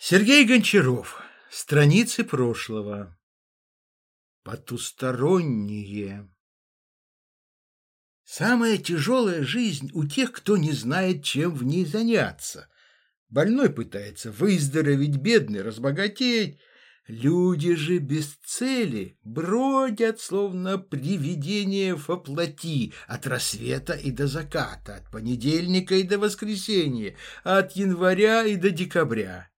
Сергей Гончаров. Страницы прошлого. Потусторонние. Самая тяжелая жизнь у тех, кто не знает, чем в ней заняться. Больной пытается выздороветь, бедный разбогатеть. Люди же без цели бродят, словно привидения во плоти, от рассвета и до заката, от понедельника и до воскресенья, от января и до декабря.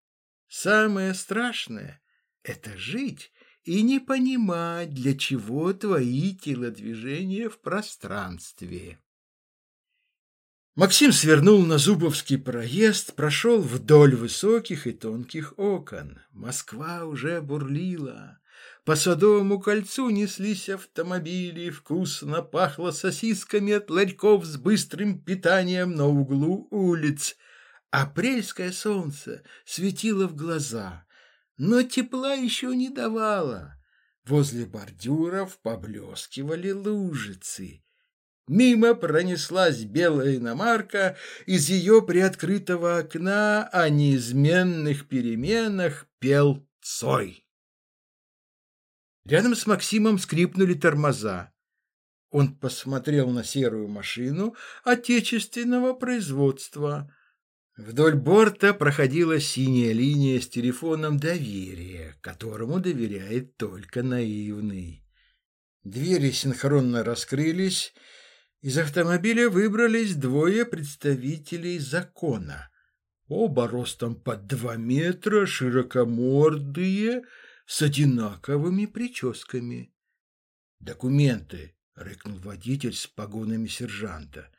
Самое страшное — это жить и не понимать, для чего твои телодвижения в пространстве. Максим свернул на Зубовский проезд, прошел вдоль высоких и тонких окон. Москва уже бурлила. По Садовому кольцу неслись автомобили, вкусно пахло сосисками от ларьков с быстрым питанием на углу улиц. Апрельское солнце светило в глаза, но тепла еще не давало. Возле бордюров поблескивали лужицы. Мимо пронеслась белая иномарка, из ее приоткрытого окна о неизменных переменах пел Цой. Рядом с Максимом скрипнули тормоза. Он посмотрел на серую машину отечественного производства – Вдоль борта проходила синяя линия с телефоном доверия, которому доверяет только наивный. Двери синхронно раскрылись, из автомобиля выбрались двое представителей закона. Оба ростом под два метра, широкомордые, с одинаковыми прическами. «Документы!» — рыкнул водитель с погонами сержанта.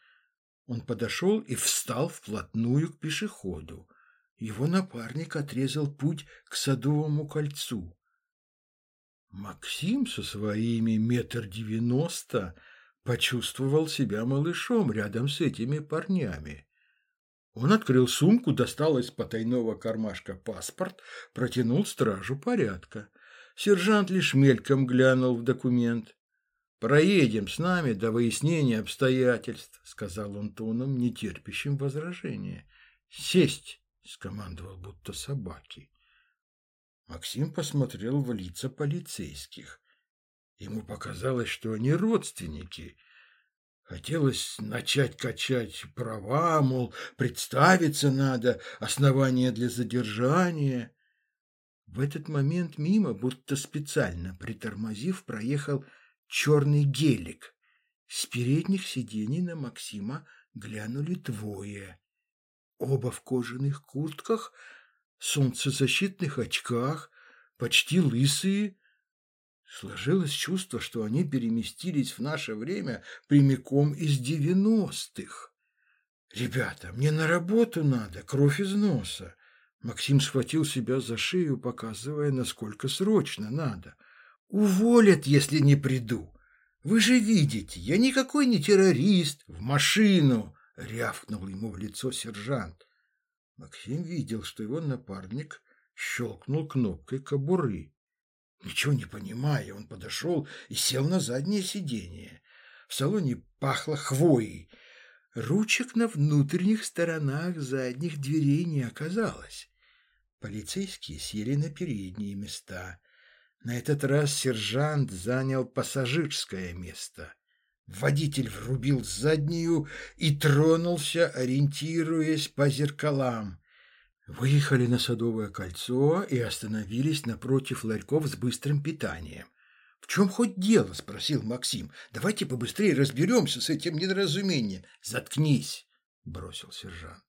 Он подошел и встал вплотную к пешеходу. Его напарник отрезал путь к Садовому кольцу. Максим со своими метр девяносто почувствовал себя малышом рядом с этими парнями. Он открыл сумку, достал из потайного кармашка паспорт, протянул стражу порядка. Сержант лишь мельком глянул в документ. «Проедем с нами до выяснения обстоятельств», — сказал он тоном, нетерпящим возражения. «Сесть!» — скомандовал будто собаки. Максим посмотрел в лица полицейских. Ему показалось, что они родственники. Хотелось начать качать права, мол, представиться надо, основания для задержания. В этот момент мимо, будто специально притормозив, проехал черный гелик. С передних сидений на Максима глянули двое. Оба в кожаных куртках, солнцезащитных очках, почти лысые. Сложилось чувство, что они переместились в наше время прямиком из девяностых. «Ребята, мне на работу надо, кровь из носа». Максим схватил себя за шею, показывая, насколько срочно надо – Уволят, если не приду. Вы же видите, я никакой не террорист. В машину! Рявкнул ему в лицо сержант. Максим видел, что его напарник щелкнул кнопкой кобуры. Ничего не понимая, он подошел и сел на заднее сиденье. В салоне пахло хвоей. Ручек на внутренних сторонах задних дверей не оказалось. Полицейские сели на передние места. На этот раз сержант занял пассажирское место. Водитель врубил заднюю и тронулся, ориентируясь по зеркалам. Выехали на Садовое кольцо и остановились напротив ларьков с быстрым питанием. «В чем хоть дело?» – спросил Максим. «Давайте побыстрее разберемся с этим недоразумением». «Заткнись!» – бросил сержант.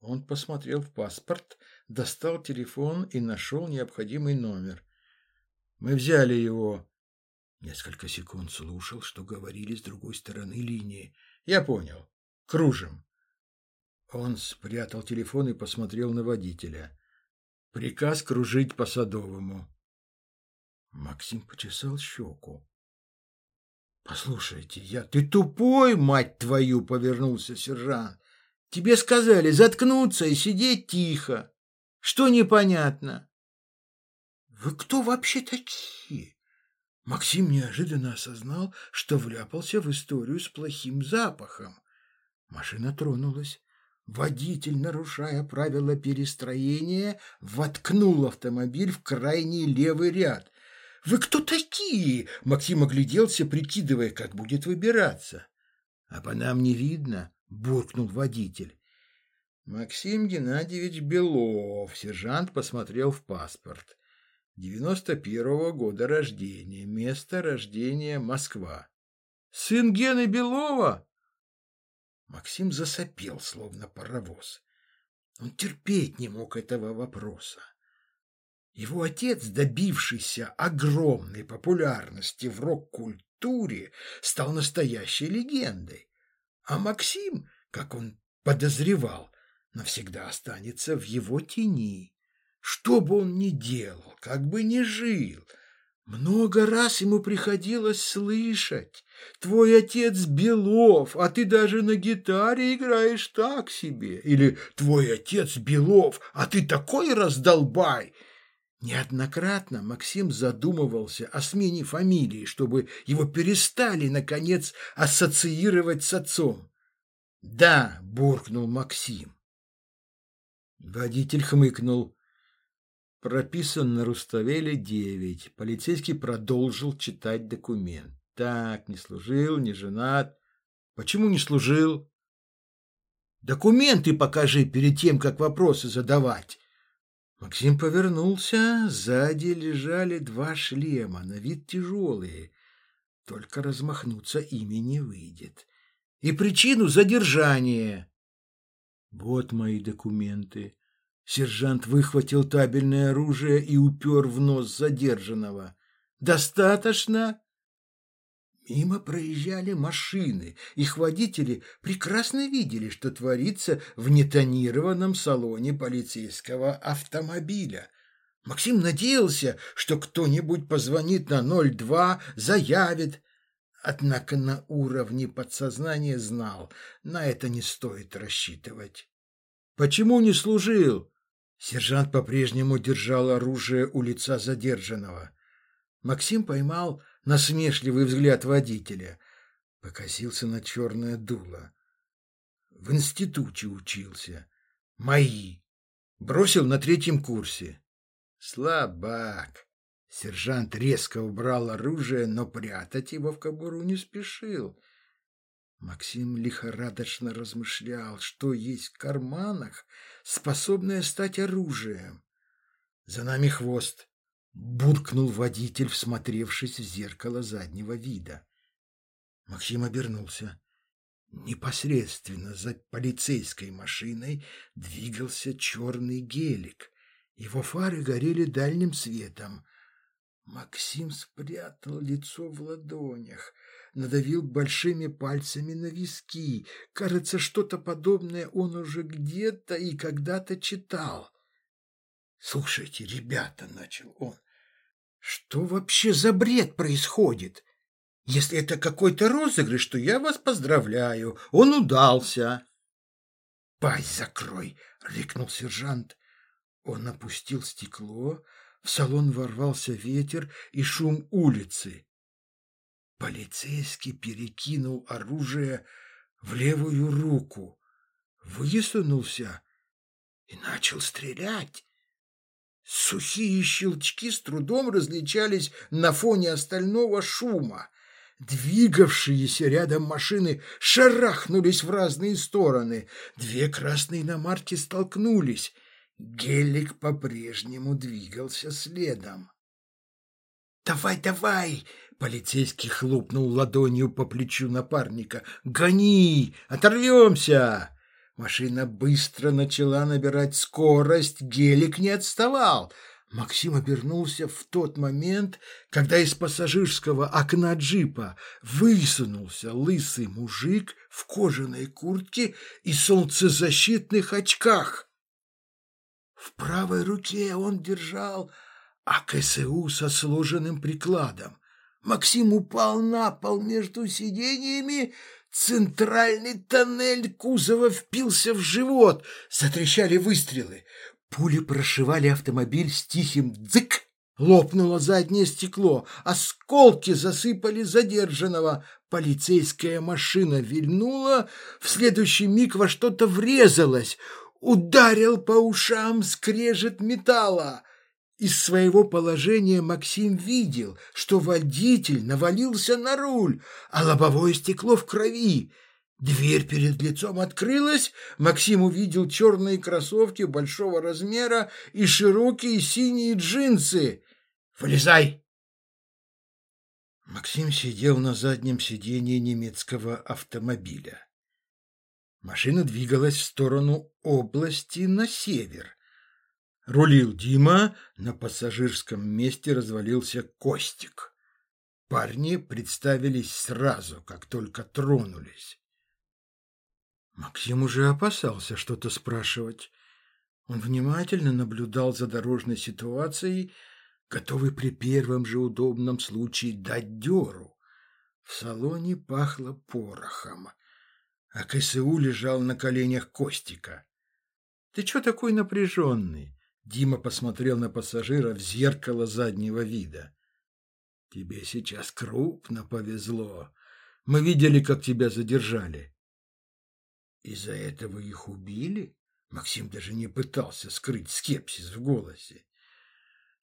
Он посмотрел в паспорт, достал телефон и нашел необходимый номер. Мы взяли его. Несколько секунд слушал, что говорили с другой стороны линии. Я понял. Кружим. Он спрятал телефон и посмотрел на водителя. Приказ кружить по Садовому. Максим почесал щеку. «Послушайте, я... Ты тупой, мать твою!» — повернулся сержант. «Тебе сказали заткнуться и сидеть тихо. Что непонятно?» Вы кто вообще такие? Максим неожиданно осознал, что вляпался в историю с плохим запахом. Машина тронулась. Водитель, нарушая правила перестроения, воткнул автомобиль в крайний левый ряд. «Вы кто такие?» Максим огляделся, прикидывая, как будет выбираться. «А по нам не видно», — буркнул водитель. Максим Геннадьевич Белов, сержант, посмотрел в паспорт. Девяносто первого года рождения, место рождения Москва. «Сын Гены Белова?» Максим засопел, словно паровоз. Он терпеть не мог этого вопроса. Его отец, добившийся огромной популярности в рок-культуре, стал настоящей легендой. А Максим, как он подозревал, навсегда останется в его тени. Что бы он ни делал, как бы ни жил – много раз ему приходилось слышать. Твой отец Белов, а ты даже на гитаре играешь так себе. Или твой отец Белов, а ты такой раздолбай. Неоднократно Максим задумывался о смене фамилии, чтобы его перестали, наконец, ассоциировать с отцом. «Да», — буркнул Максим. Водитель хмыкнул. Прописан на Руставеле 9. Полицейский продолжил читать документ. Так, не служил, не женат. Почему не служил? Документы покажи перед тем, как вопросы задавать. Максим повернулся. Сзади лежали два шлема, на вид тяжелые. Только размахнуться ими не выйдет. И причину задержания. Вот мои документы. Сержант выхватил табельное оружие и упер в нос задержанного. «Достаточно?» Мимо проезжали машины. Их водители прекрасно видели, что творится в нетонированном салоне полицейского автомобиля. Максим надеялся, что кто-нибудь позвонит на 02, заявит. Однако на уровне подсознания знал, на это не стоит рассчитывать. «Почему не служил?» Сержант по-прежнему держал оружие у лица задержанного. Максим поймал насмешливый взгляд водителя, покосился на черное дуло. В институте учился. Мои. Бросил на третьем курсе. Слабак. Сержант резко убрал оружие, но прятать его в кобуру не спешил. Максим лихорадочно размышлял, что есть в карманах, способное стать оружием. За нами хвост. Буркнул водитель, всмотревшись в зеркало заднего вида. Максим обернулся. Непосредственно за полицейской машиной двигался черный гелик. Его фары горели дальним светом. Максим спрятал лицо в ладонях надавил большими пальцами на виски. Кажется, что-то подобное он уже где-то и когда-то читал. «Слушайте, ребята», — начал он, — «что вообще за бред происходит? Если это какой-то розыгрыш, то я вас поздравляю, он удался». «Пасть закрой!» — рикнул сержант. Он опустил стекло, в салон ворвался ветер и шум улицы. Полицейский перекинул оружие в левую руку, высунулся и начал стрелять. Сухие щелчки с трудом различались на фоне остального шума. Двигавшиеся рядом машины шарахнулись в разные стороны. Две красные иномарки столкнулись. Гелик по-прежнему двигался следом. «Давай, давай!» Полицейский хлопнул ладонью по плечу напарника. «Гони! Оторвемся!» Машина быстро начала набирать скорость, гелик не отставал. Максим обернулся в тот момент, когда из пассажирского окна джипа высунулся лысый мужик в кожаной куртке и солнцезащитных очках. В правой руке он держал АКСУ со сложенным прикладом. Максим упал на пол между сиденьями, центральный тоннель кузова впился в живот, затрещали выстрелы. Пули прошивали автомобиль с тихим «дзык», Лопнуло заднее стекло, осколки засыпали задержанного. Полицейская машина вильнула, в следующий миг во что-то врезалась. Ударил по ушам скрежет металла. Из своего положения Максим видел, что водитель навалился на руль, а лобовое стекло в крови. Дверь перед лицом открылась, Максим увидел черные кроссовки большого размера и широкие синие джинсы. Вылезай!» Максим сидел на заднем сиденье немецкого автомобиля. Машина двигалась в сторону области на север. Рулил Дима, на пассажирском месте развалился Костик. Парни представились сразу, как только тронулись. Максим уже опасался что-то спрашивать. Он внимательно наблюдал за дорожной ситуацией, готовый при первом же удобном случае дать дёру. В салоне пахло порохом, а КСУ лежал на коленях Костика. «Ты чё такой напряженный?» Дима посмотрел на пассажира в зеркало заднего вида. «Тебе сейчас крупно повезло. Мы видели, как тебя задержали». «Из-за этого их убили?» Максим даже не пытался скрыть скепсис в голосе.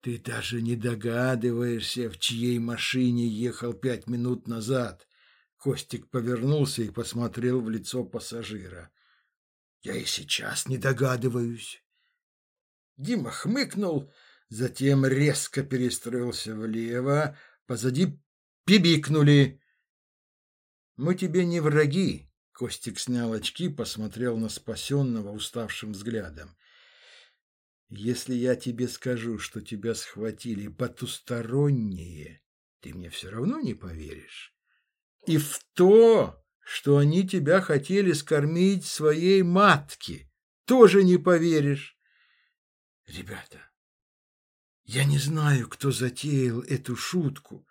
Ты даже не догадываешься, в чьей машине ехал пять минут назад. Костик повернулся и посмотрел в лицо пассажира. Я и сейчас не догадываюсь. Дима хмыкнул, затем резко перестроился влево, позади пибикнули. Мы тебе не враги. Костик снял очки, посмотрел на спасенного уставшим взглядом. Если я тебе скажу, что тебя схватили потусторонние, ты мне все равно не поверишь. И в то, что они тебя хотели скормить своей матке, тоже не поверишь. Ребята, я не знаю, кто затеял эту шутку,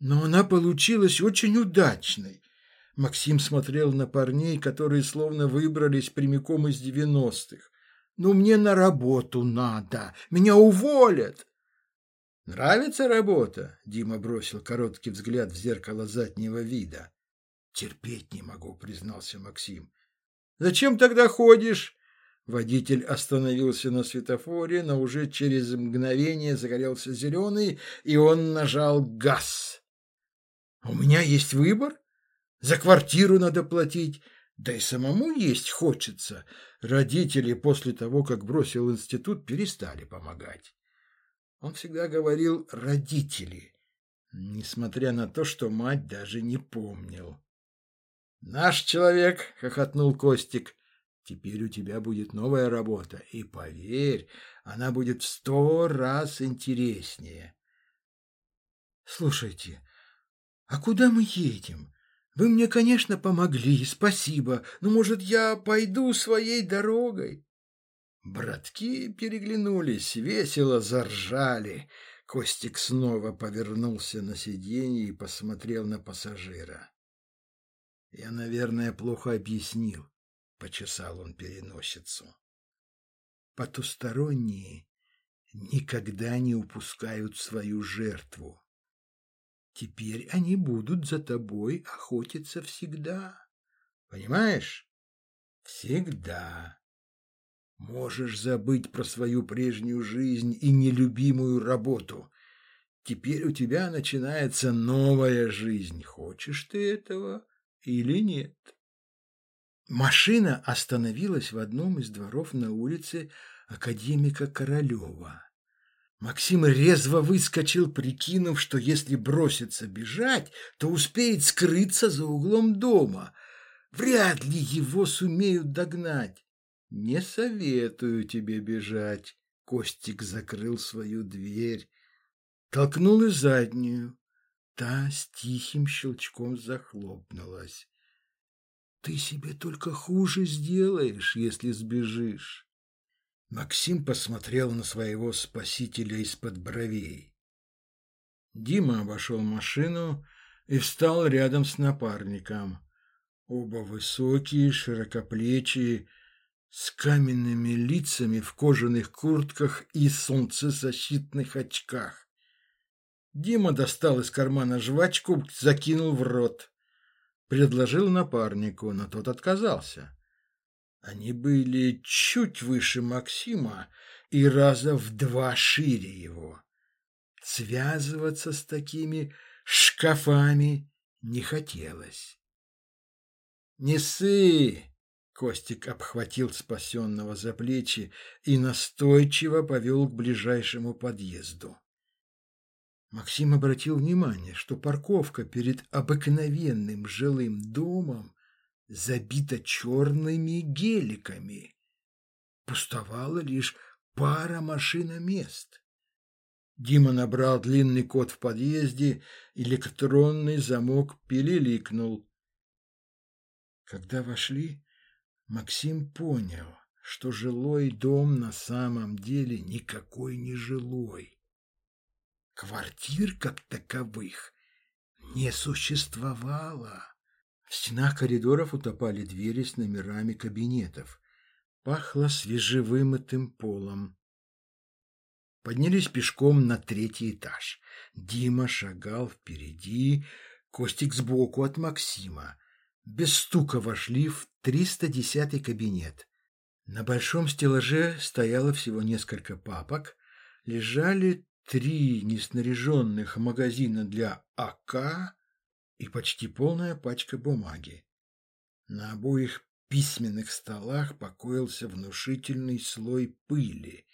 но она получилась очень удачной. Максим смотрел на парней, которые словно выбрались прямиком из девяностых. Ну, мне на работу надо. Меня уволят. Нравится работа? Дима бросил короткий взгляд в зеркало заднего вида. Терпеть не могу, признался Максим. Зачем тогда ходишь? Водитель остановился на светофоре, но уже через мгновение загорелся зеленый, и он нажал газ. «У меня есть выбор. За квартиру надо платить, да и самому есть хочется. Родители после того, как бросил институт, перестали помогать. Он всегда говорил «родители», несмотря на то, что мать даже не помнил. «Наш человек!» — хохотнул Костик. «Теперь у тебя будет новая работа, и, поверь, она будет в сто раз интереснее». «Слушайте, а куда мы едем?» Вы мне, конечно, помогли, спасибо, но, может, я пойду своей дорогой?» Братки переглянулись, весело заржали. Костик снова повернулся на сиденье и посмотрел на пассажира. «Я, наверное, плохо объяснил», — почесал он переносицу. «Потусторонние никогда не упускают свою жертву. Теперь они будут за тобой охотиться всегда. Понимаешь? Всегда. Можешь забыть про свою прежнюю жизнь и нелюбимую работу. Теперь у тебя начинается новая жизнь. Хочешь ты этого или нет? Машина остановилась в одном из дворов на улице академика Королева. Максим резво выскочил, прикинув, что если бросится бежать, то успеет скрыться за углом дома. Вряд ли его сумеют догнать. Не советую тебе бежать. Костик закрыл свою дверь, толкнул и заднюю. Та с тихим щелчком захлопнулась. Ты себе только хуже сделаешь, если сбежишь. Максим посмотрел на своего спасителя из-под бровей. Дима обошел машину и встал рядом с напарником. Оба высокие, широкоплечие, с каменными лицами в кожаных куртках и солнцезащитных очках. Дима достал из кармана жвачку, закинул в рот. Предложил напарнику, но тот отказался. Они были чуть выше Максима и раза в два шире его. Связываться с такими шкафами не хотелось. «Не ссы!» Костик обхватил спасенного за плечи и настойчиво повел к ближайшему подъезду. Максим обратил внимание, что парковка перед обыкновенным жилым домом забита черными геликами. Пустовала лишь пара машиномест. Дима набрал длинный код в подъезде, электронный замок пилиликнул. Когда вошли, Максим понял, что жилой дом на самом деле никакой не жилой. Квартир как таковых не существовало. В стенах коридоров утопали двери с номерами кабинетов. Пахло свежевымытым полом. Поднялись пешком на третий этаж. Дима шагал впереди, Костик сбоку от Максима без стука вошли в 310-й кабинет. На большом стеллаже стояло всего несколько папок, лежали три неснаряженных магазина для АК и почти полная пачка бумаги. На обоих письменных столах покоился внушительный слой пыли.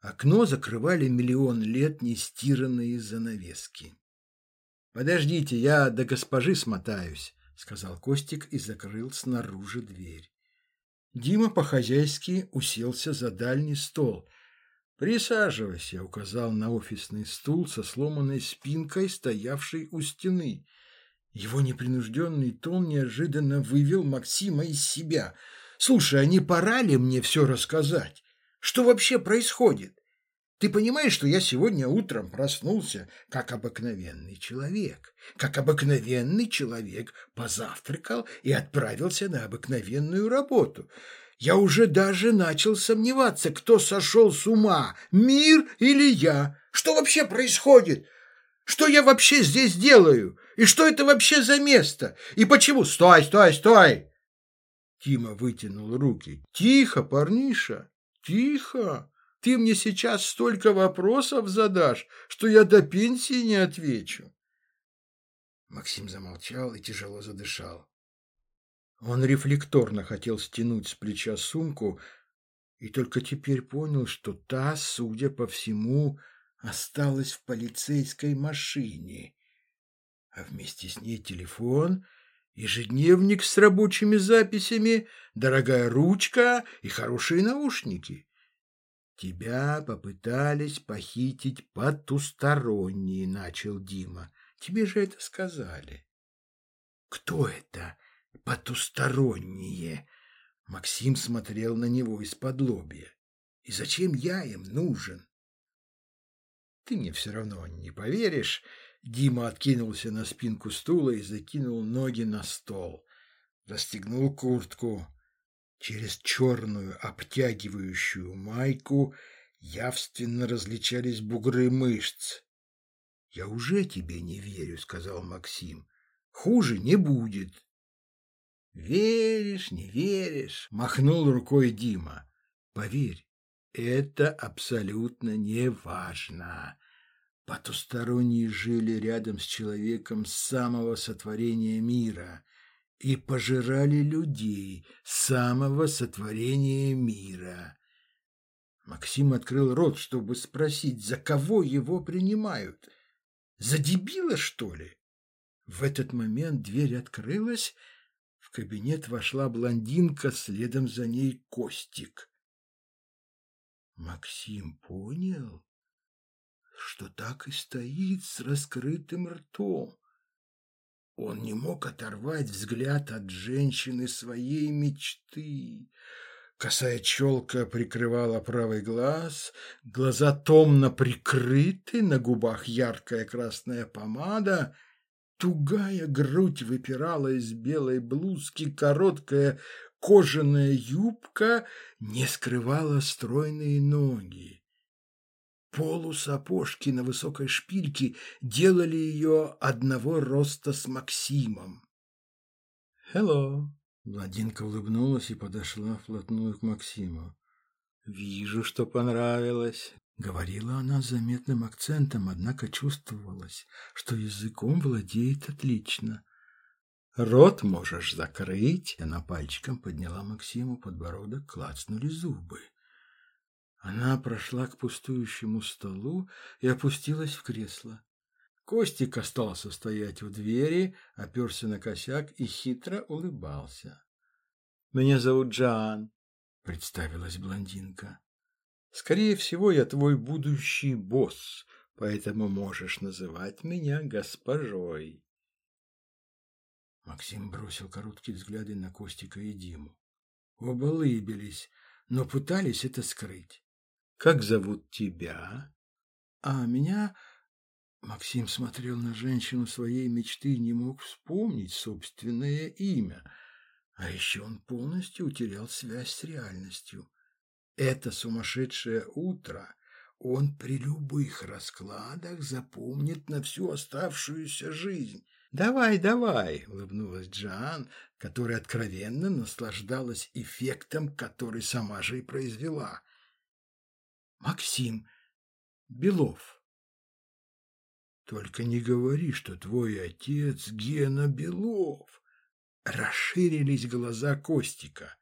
Окно закрывали миллион лет нестиранные занавески. «Подождите, я до госпожи смотаюсь», — сказал Костик и закрыл снаружи дверь. Дима по-хозяйски уселся за дальний стол. «Присаживайся», — указал на офисный стул со сломанной спинкой, стоявший у стены. Его непринужденный тон неожиданно вывел Максима из себя. «Слушай, а не пора ли мне все рассказать? Что вообще происходит? Ты понимаешь, что я сегодня утром проснулся, как обыкновенный человек? Как обыкновенный человек позавтракал и отправился на обыкновенную работу. Я уже даже начал сомневаться, кто сошел с ума, мир или я. Что вообще происходит? Что я вообще здесь делаю? И что это вообще за место? И почему? Стой, стой, стой! Тима вытянул руки. Тихо, парниша, тихо. Ты мне сейчас столько вопросов задашь, что я до пенсии не отвечу. Максим замолчал и тяжело задышал. Он рефлекторно хотел стянуть с плеча сумку и только теперь понял, что та, судя по всему, осталась в полицейской машине, а вместе с ней телефон, ежедневник с рабочими записями, дорогая ручка и хорошие наушники. «Тебя попытались похитить потусторонние», — начал Дима. «Тебе же это сказали». «Кто это потусторонние?» Максим смотрел на него из-под лобья. «И зачем я им нужен?» «Ты мне все равно не поверишь». Дима откинулся на спинку стула и закинул ноги на стол. Расстегнул куртку. Через черную обтягивающую майку явственно различались бугры мышц. «Я уже тебе не верю», — сказал Максим. «Хуже не будет». «Веришь, не веришь?» — махнул рукой Дима. «Поверь, это абсолютно не важно. Потусторонние жили рядом с человеком с самого сотворения мира и пожирали людей самого сотворения мира. Максим открыл рот, чтобы спросить, за кого его принимают. За дебила, что ли? В этот момент дверь открылась, кабинет вошла блондинка, следом за ней Костик. Максим понял, что так и стоит с раскрытым ртом. Он не мог оторвать взгляд от женщины своей мечты. Косая челка прикрывала правый глаз, глаза томно прикрыты, на губах яркая красная помада, тугая грудь выпирала из белой блузки, короткая кожаная юбка не скрывала стройные ноги. Полусапожки на высокой шпильке делали ее одного роста с Максимом. «Hello!» Блондинка улыбнулась и подошла вплотную к Максиму. «Вижу, что понравилось», — говорила она с заметным акцентом, однако чувствовалось, что языком владеет отлично. «Рот можешь закрыть!» Она пальчиком подняла Максиму подбородок, клацнули зубы. Она прошла к пустующему столу и опустилась в кресло. Костик остался стоять у двери, оперся на косяк и хитро улыбался. «Меня зовут Джан», — представилась блондинка. «Скорее всего, я твой будущий босс, поэтому можешь называть меня госпожой». Максим бросил короткие взгляды на Костика и Диму. Оба улыбились, но пытались это скрыть. «Как зовут тебя?» «А меня...» Максим смотрел на женщину своей мечты и не мог вспомнить собственное имя. А еще он полностью утерял связь с реальностью. Это сумасшедшее утро он при любых раскладах запомнит на всю оставшуюся жизнь. «Давай, давай!» — улыбнулась Джан, которая откровенно наслаждалась эффектом, который сама же и произвела. «Максим Белов». «Только не говори, что твой отец Гена Белов!» Расширились глаза Костика.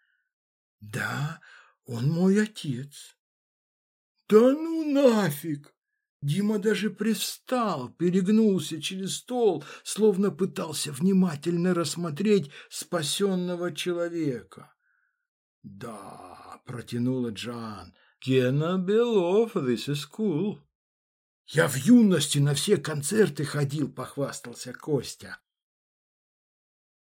«Да, он мой отец». «Да ну нафиг!» Дима даже привстал, перегнулся через стол, словно пытался внимательно рассмотреть спасенного человека. «Да», — протянула Джан, — «Гена Белов, this is cool». «Я в юности на все концерты ходил», — похвастался Костя.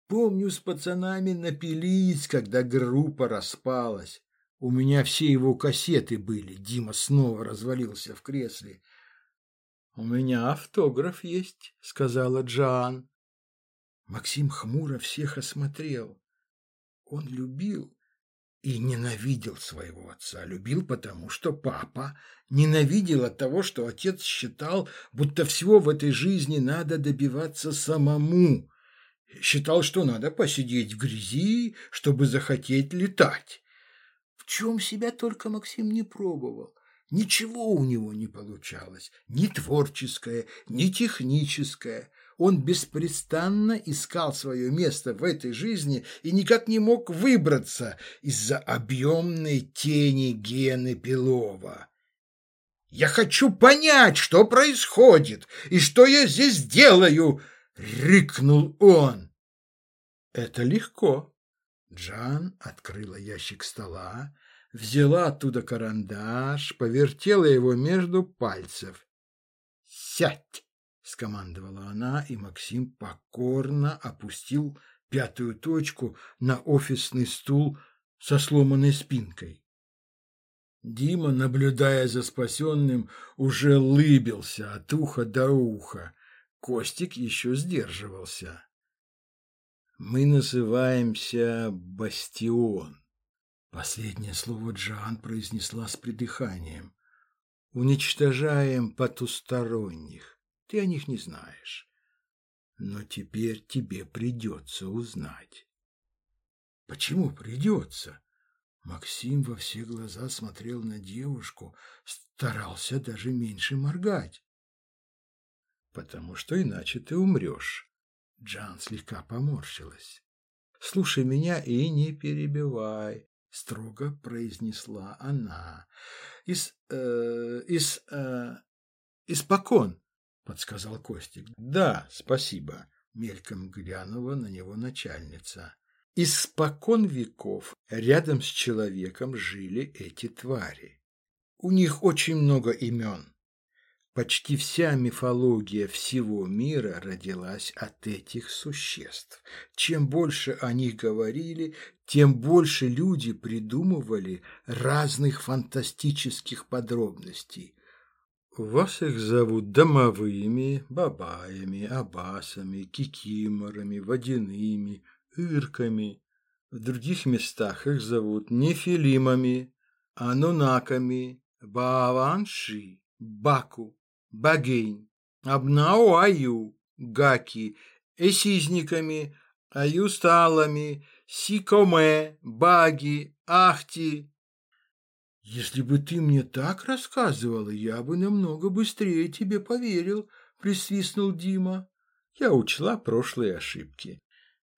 Помню, с пацанами напились, когда группа распалась. У меня все его кассеты были. Дима снова развалился в кресле. «У меня автограф есть», — сказала Джан. Максим хмуро всех осмотрел. Он любил и ненавидел своего отца. Любил потому, что папа ненавидел от того, что отец считал, будто всего в этой жизни надо добиваться самому. Считал, что надо посидеть в грязи, чтобы захотеть летать. Чем себя только Максим не пробовал. Ничего у него не получалось, ни творческое, ни техническое. Он беспрестанно искал свое место в этой жизни и никак не мог выбраться из-за объемной тени Гены Пилова. «Я хочу понять, что происходит и что я здесь делаю!» — рыкнул он. «Это легко». Джан открыла ящик стола, взяла оттуда карандаш, повертела его между пальцев. «Сядь!» — скомандовала она, и Максим покорно опустил пятую точку на офисный стул со сломанной спинкой. Дима, наблюдая за спасенным, уже лыбился от уха до уха. Костик еще сдерживался. «Мы называемся Бастион», Последнее слово Джан произнесла с придыханием. «Уничтожаем потусторонних. Ты о них не знаешь. Но теперь тебе придется узнать». «Почему придется?» Максим во все глаза смотрел на девушку, старался даже меньше моргать. «Потому что иначе ты умрешь». Джан слегка поморщилась. «Слушай меня и не перебивай строго произнесла она. Из... Э, из... Э, испокон, подсказал Костик. Да, спасибо, мельком глянула на него начальница. Испокон веков рядом с человеком жили эти твари. У них очень много имен. Почти вся мифология всего мира родилась от этих существ. Чем больше о них говорили, тем больше люди придумывали разных фантастических подробностей. Вас их зовут домовыми, бабаями, абасами, кикиморами, водяными, ирками. В других местах их зовут нефилимами, анунаками, бааванши, баку, багень, абнауаю, гаки, эсизниками, аюсталами, сикоме, баги, ахти. Если бы ты мне так рассказывала, я бы намного быстрее тебе поверил, присвистнул Дима. Я учла прошлые ошибки.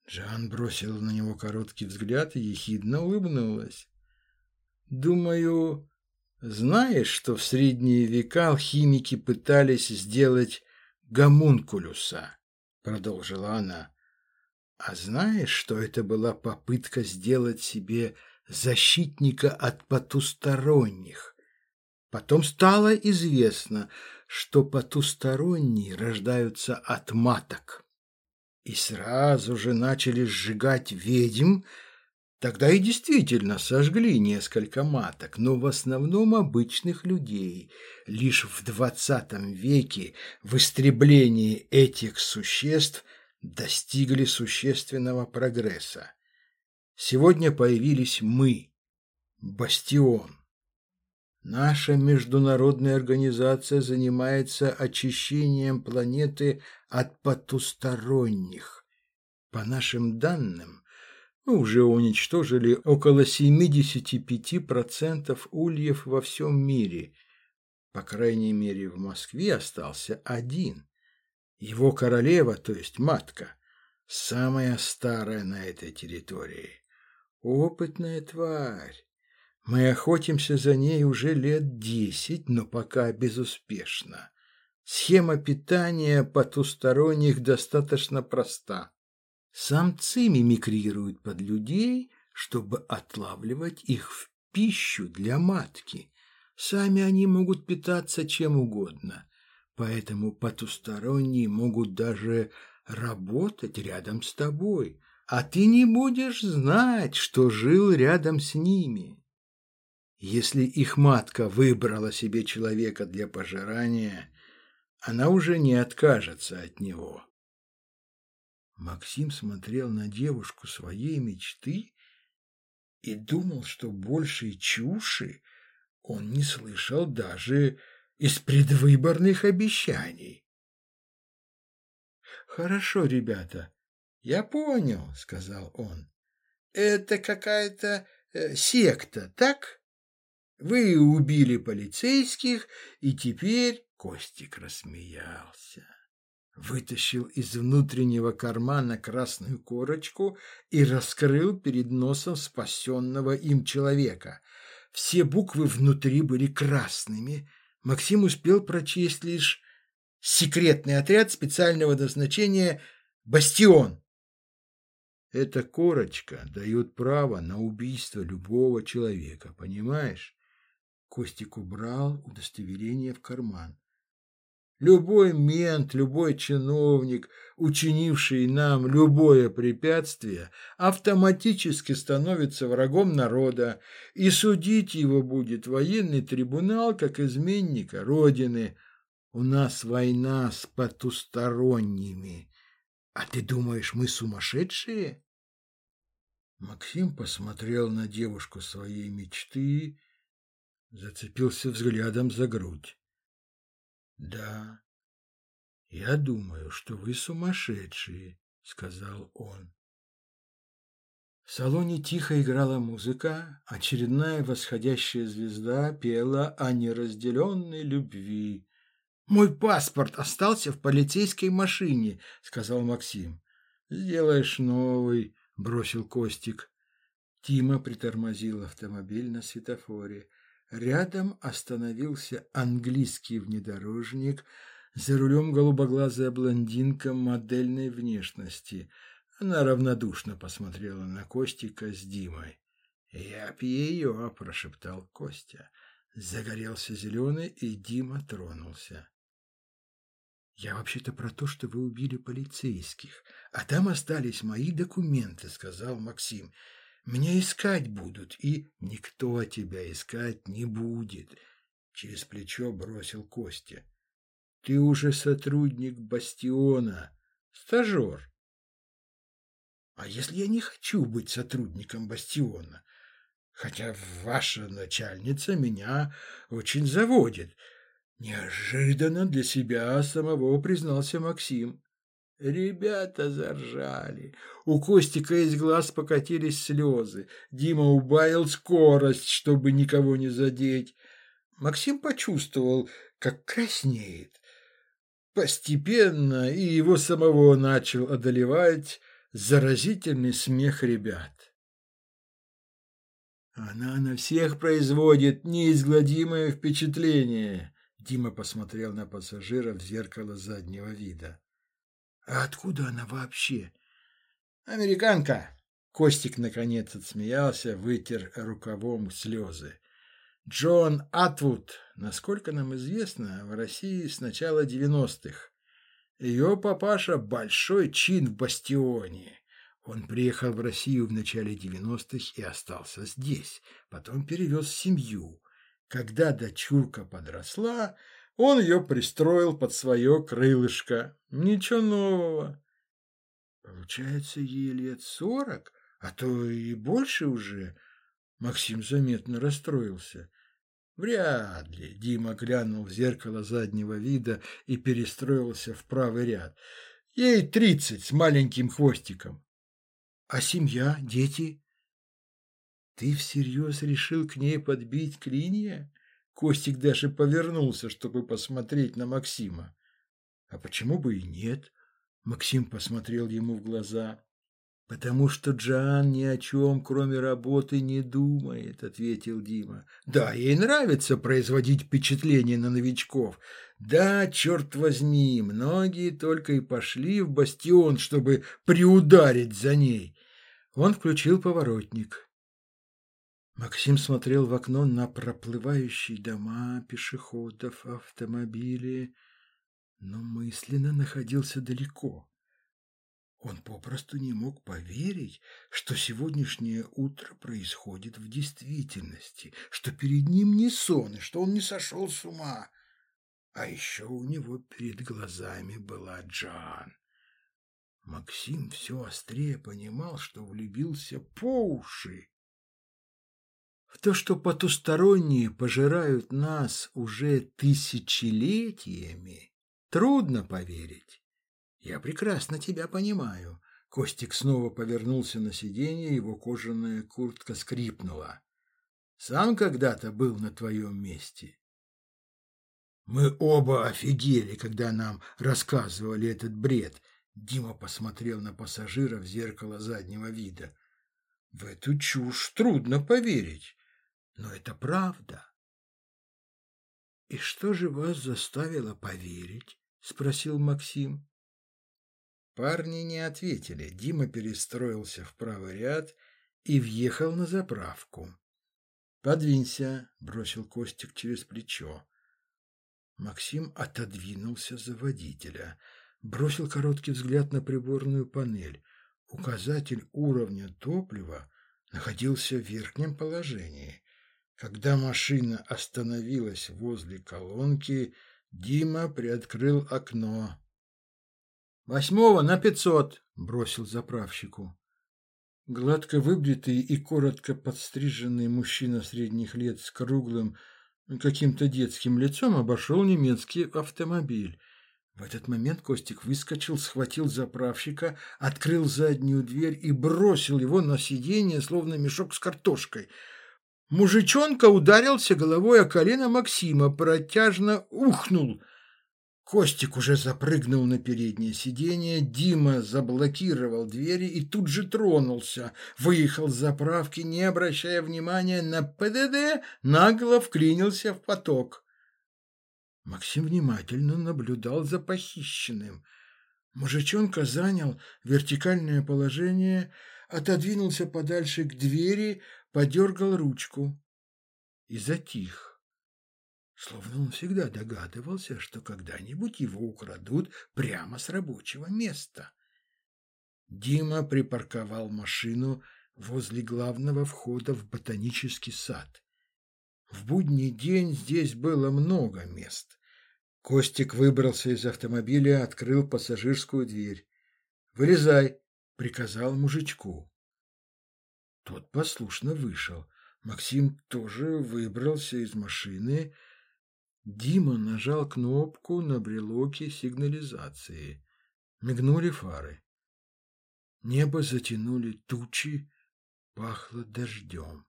Жан бросил на него короткий взгляд и ехидно улыбнулась. «Думаю, знаешь, что в средние века алхимики пытались сделать гомункулюса?» Продолжила она. «А знаешь, что это была попытка сделать себе защитника от потусторонних?» Потом стало известно, что потусторонние рождаются от маток. И сразу же начали сжигать ведьм, тогда и действительно сожгли несколько маток, но в основном обычных людей. Лишь в двадцатом веке в истреблении этих существ достигли существенного прогресса. Сегодня появились мы, бастион. Наша международная организация занимается очищением планеты от потусторонних. По нашим данным, уже уничтожили около 75% ульев во всем мире. По крайней мере, в Москве остался один. Его королева, то есть матка, самая старая на этой территории. Опытная тварь. Мы охотимся за ней уже лет десять, но пока безуспешно. Схема питания потусторонних достаточно проста. Самцы мимикрируют под людей, чтобы отлавливать их в пищу для матки. Сами они могут питаться чем угодно, поэтому потусторонние могут даже работать рядом с тобой, а ты не будешь знать, что жил рядом с ними. Если их матка выбрала себе человека для пожирания, она уже не откажется от него. Максим смотрел на девушку своей мечты и думал, что большей чуши он не слышал даже из предвыборных обещаний. «Хорошо, ребята, я понял», — сказал он. «Это какая-то э, секта, так?» Вы убили полицейских, и теперь Костик рассмеялся. Вытащил из внутреннего кармана красную корочку и раскрыл перед носом спасенного им человека. Все буквы внутри были красными. Максим успел прочесть лишь секретный отряд специального назначения «Бастион». Эта корочка дает право на убийство любого человека, понимаешь? Костик убрал удостоверение в карман. Любой мент, любой чиновник, учинивший нам любое препятствие, автоматически становится врагом народа, и судить его будет военный трибунал как изменника Родины. У нас война с потусторонними. А ты думаешь, мы сумасшедшие? Максим посмотрел на девушку своей мечты зацепился взглядом за грудь. «Да, я думаю, что вы сумасшедшие», — сказал он. В салоне тихо играла музыка, очередная восходящая звезда пела о неразделенной любви. «Мой паспорт остался в полицейской машине», — сказал Максим. «Сделаешь новый», — бросил Костик. Тима притормозил автомобиль на светофоре. Рядом остановился английский внедорожник, за рулем голубоглазая блондинка модельной внешности. Она равнодушно посмотрела на Костика с Димой. «Я б ее», — прошептал Костя. Загорелся зеленый, и Дима тронулся. «Я вообще-то про то, что вы убили полицейских, а там остались мои документы», — сказал Максим. Меня искать будут, и никто тебя искать не будет. Через плечо бросил Костя. Ты уже сотрудник бастиона, стажер. А если я не хочу быть сотрудником бастиона? Хотя ваша начальница меня очень заводит. Неожиданно для себя самого признался Максим. Ребята заржали. У Костика из глаз покатились слезы. Дима убавил скорость, чтобы никого не задеть. Максим почувствовал, как краснеет. Постепенно и его самого начал одолевать заразительный смех ребят. Она на всех производит неизгладимое впечатление. Дима посмотрел на пассажира в зеркало заднего вида. А откуда она вообще? Американка. Костик наконец отсмеялся, вытер рукавом слезы. Джон Атвуд, насколько нам известно, в России с начала девяностых. Ее папаша – большой чин в бастионе. Он приехал в Россию в начале девяностых и остался здесь. Потом перевез семью. Когда дочурка подросла, он ее пристроил под свое крылышко. Ничего нового. Получается, ей лет сорок, а то и больше уже. Максим заметно расстроился. Вряд ли. Дима глянул в зеркало заднего вида и перестроился в правый ряд. Ей тридцать с маленьким хвостиком. А семья, дети? Ты всерьез решил к ней подбить клинья? Костик даже повернулся, чтобы посмотреть на Максима. А почему бы и нет? Максим посмотрел ему в глаза. «Потому что Джан ни о чем, кроме работы, не думает», — ответил Дима. «Да, ей нравится производить впечатление на новичков. Да, черт возьми, многие только и пошли в бастион, чтобы приударить за ней». Он включил поворотник. Максим смотрел в окно на проплывающие дома, пешеходов, автомобили, но мысленно находился далеко. Он попросту не мог поверить, что сегодняшнее утро происходит в действительности, что перед ним не сон и что он не сошел с ума. А еще у него перед глазами была Джан. Максим все острее понимал, что влюбился по уши. В то, что потусторонние пожирают нас уже тысячелетиями, трудно поверить. Я прекрасно тебя понимаю. Костик снова повернулся на сиденье, его кожаная куртка скрипнула. Сам когда-то был на твоем месте. Мы оба офигели, когда нам рассказывали этот бред. Дима посмотрел на пассажира в зеркало заднего вида. В эту чушь трудно поверить. Но это правда. «И что же вас заставило поверить?» — спросил Максим. Парни не ответили. Дима перестроился в правый ряд и въехал на заправку. «Подвинься», — бросил Костик через плечо. Максим отодвинулся за водителя, бросил короткий взгляд на приборную панель. Указатель уровня топлива находился в верхнем положении. Когда машина остановилась возле колонки, Дима приоткрыл окно. «Восьмого на пятьсот!» – бросил заправщику. Гладко выбритый и коротко подстриженный мужчина средних лет с круглым, каким-то детским лицом обошел немецкий автомобиль. В этот момент Костик выскочил, схватил заправщика, открыл заднюю дверь и бросил его на сиденье, словно мешок с картошкой – Мужичонка ударился головой о колено Максима, протяжно ухнул. Костик уже запрыгнул на переднее сиденье, Дима заблокировал двери и тут же тронулся. Выехал с заправки, не обращая внимания на ПДД, нагло вклинился в поток. Максим внимательно наблюдал за похищенным. Мужичонка занял вертикальное положение, отодвинулся подальше к двери, подергал ручку и затих. Словно он всегда догадывался, что когда-нибудь его украдут прямо с рабочего места. Дима припарковал машину возле главного входа в ботанический сад. В будний день здесь было много мест. Костик выбрался из автомобиля, открыл пассажирскую дверь. «Вылезай!» приказал мужичку. Тот послушно вышел. Максим тоже выбрался из машины. Дима нажал кнопку на брелоке сигнализации. Мигнули фары. Небо затянули тучи, пахло дождем.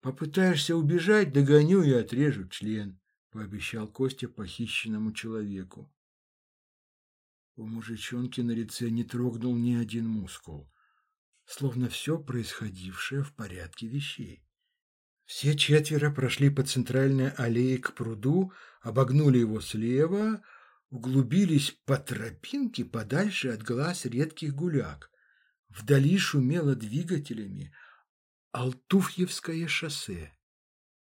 Попытаешься убежать, догоню и отрежу член, пообещал Костя похищенному человеку. У мужичонки на лице не трогнул ни один мускул, словно все происходившее в порядке вещей. Все четверо прошли по центральной аллее к пруду, обогнули его слева, углубились по тропинке подальше от глаз редких гуляк. Вдали шумело двигателями Алтуфьевское шоссе.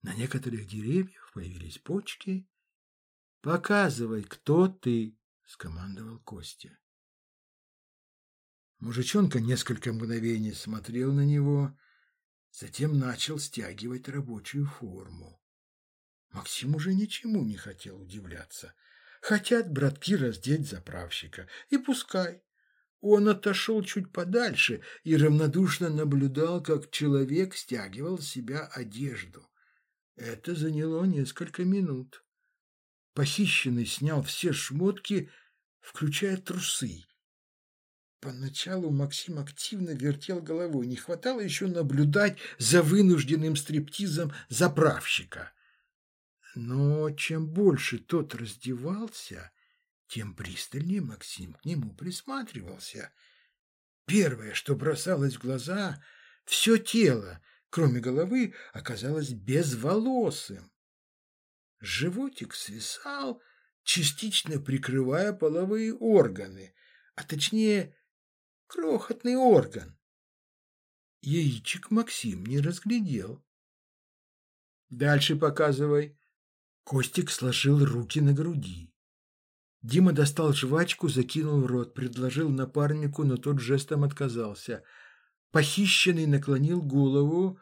На некоторых деревьях появились почки. «Показывай, кто ты!» — скомандовал Костя. Мужичонка несколько мгновений смотрел на него, затем начал стягивать рабочую форму. Максим уже ничему не хотел удивляться. Хотят братки раздеть заправщика, и пускай. Он отошел чуть подальше и равнодушно наблюдал, как человек стягивал с себя одежду. Это заняло несколько минут. Похищенный снял все шмотки, включая трусы. Поначалу Максим активно вертел головой. Не хватало еще наблюдать за вынужденным стриптизом заправщика. Но чем больше тот раздевался, тем пристальнее Максим к нему присматривался. Первое, что бросалось в глаза, все тело, кроме головы, оказалось безволосым. Животик свисал, частично прикрывая половые органы, а точнее крохотный орган. Яичек Максим не разглядел. «Дальше показывай». Костик сложил руки на груди. Дима достал жвачку, закинул в рот, предложил напарнику, но тот жестом отказался. Похищенный наклонил голову,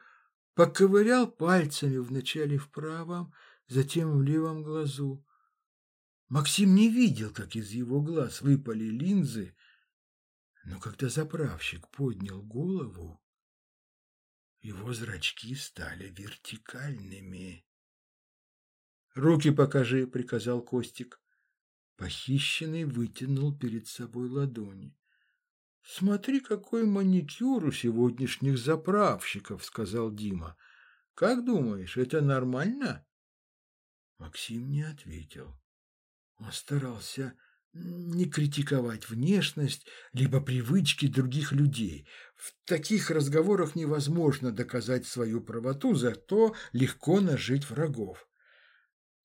поковырял пальцами вначале в правом, затем в левом глазу. Максим не видел, как из его глаз выпали линзы, но когда заправщик поднял голову, его зрачки стали вертикальными. «Руки покажи», — приказал Костик. Похищенный вытянул перед собой ладони. «Смотри, какой маникюр у сегодняшних заправщиков», — сказал Дима. «Как думаешь, это нормально?» Максим не ответил. Он старался не критиковать внешность, либо привычки других людей. В таких разговорах невозможно доказать свою правоту, зато легко нажить врагов.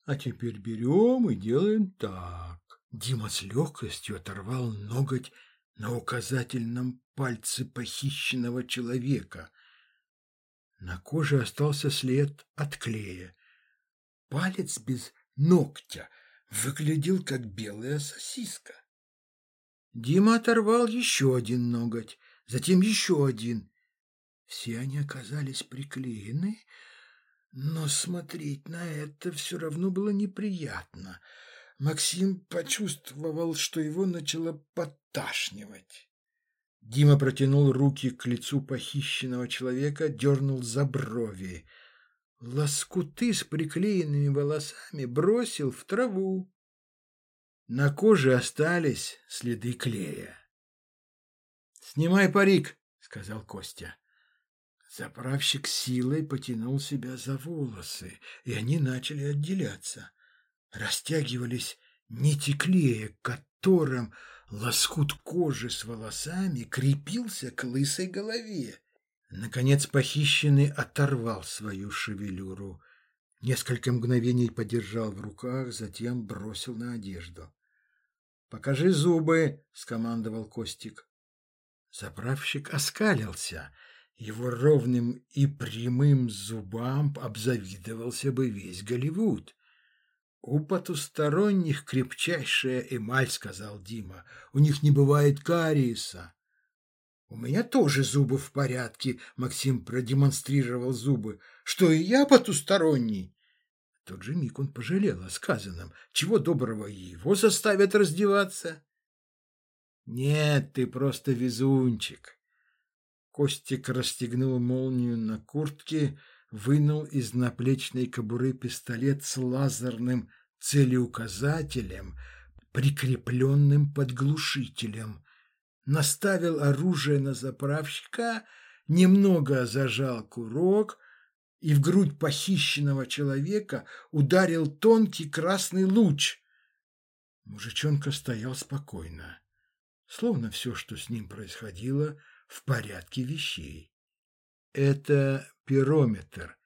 А теперь берем и делаем так. Дима с легкостью оторвал ноготь на указательном пальце похищенного человека. На коже остался след от клея. Палец без ногтя выглядел как белая сосиска. Дима оторвал еще один ноготь, затем еще один. Все они оказались приклеены, но смотреть на это все равно было неприятно — Максим почувствовал, что его начало подташнивать. Дима протянул руки к лицу похищенного человека, дернул за брови. Лоскуты с приклеенными волосами бросил в траву. На коже остались следы клея. «Снимай парик», — сказал Костя. Заправщик силой потянул себя за волосы, и они начали отделяться растягивались нити клея, которым лоскут кожи с волосами крепился к лысой голове. Наконец похищенный оторвал свою шевелюру. Несколько мгновений подержал в руках, затем бросил на одежду. «Покажи зубы!» — скомандовал Костик. Заправщик оскалился. Его ровным и прямым зубам обзавидовался бы весь Голливуд. «У потусторонних крепчайшая эмаль», — сказал Дима. «У них не бывает кариеса». «У меня тоже зубы в порядке», — Максим продемонстрировал зубы. «Что и я потусторонний?» В тот же миг он пожалел о сказанном. Чего доброго его заставят раздеваться? Нет, ты просто везунчик. Костик расстегнул молнию на куртке, вынул из наплечной кобуры пистолет с лазерным целеуказателем, прикрепленным под глушителем. Наставил оружие на заправщика, немного зажал курок и в грудь похищенного человека ударил тонкий красный луч. Мужичонка стоял спокойно, словно все, что с ним происходило, в порядке вещей. Это пирометр.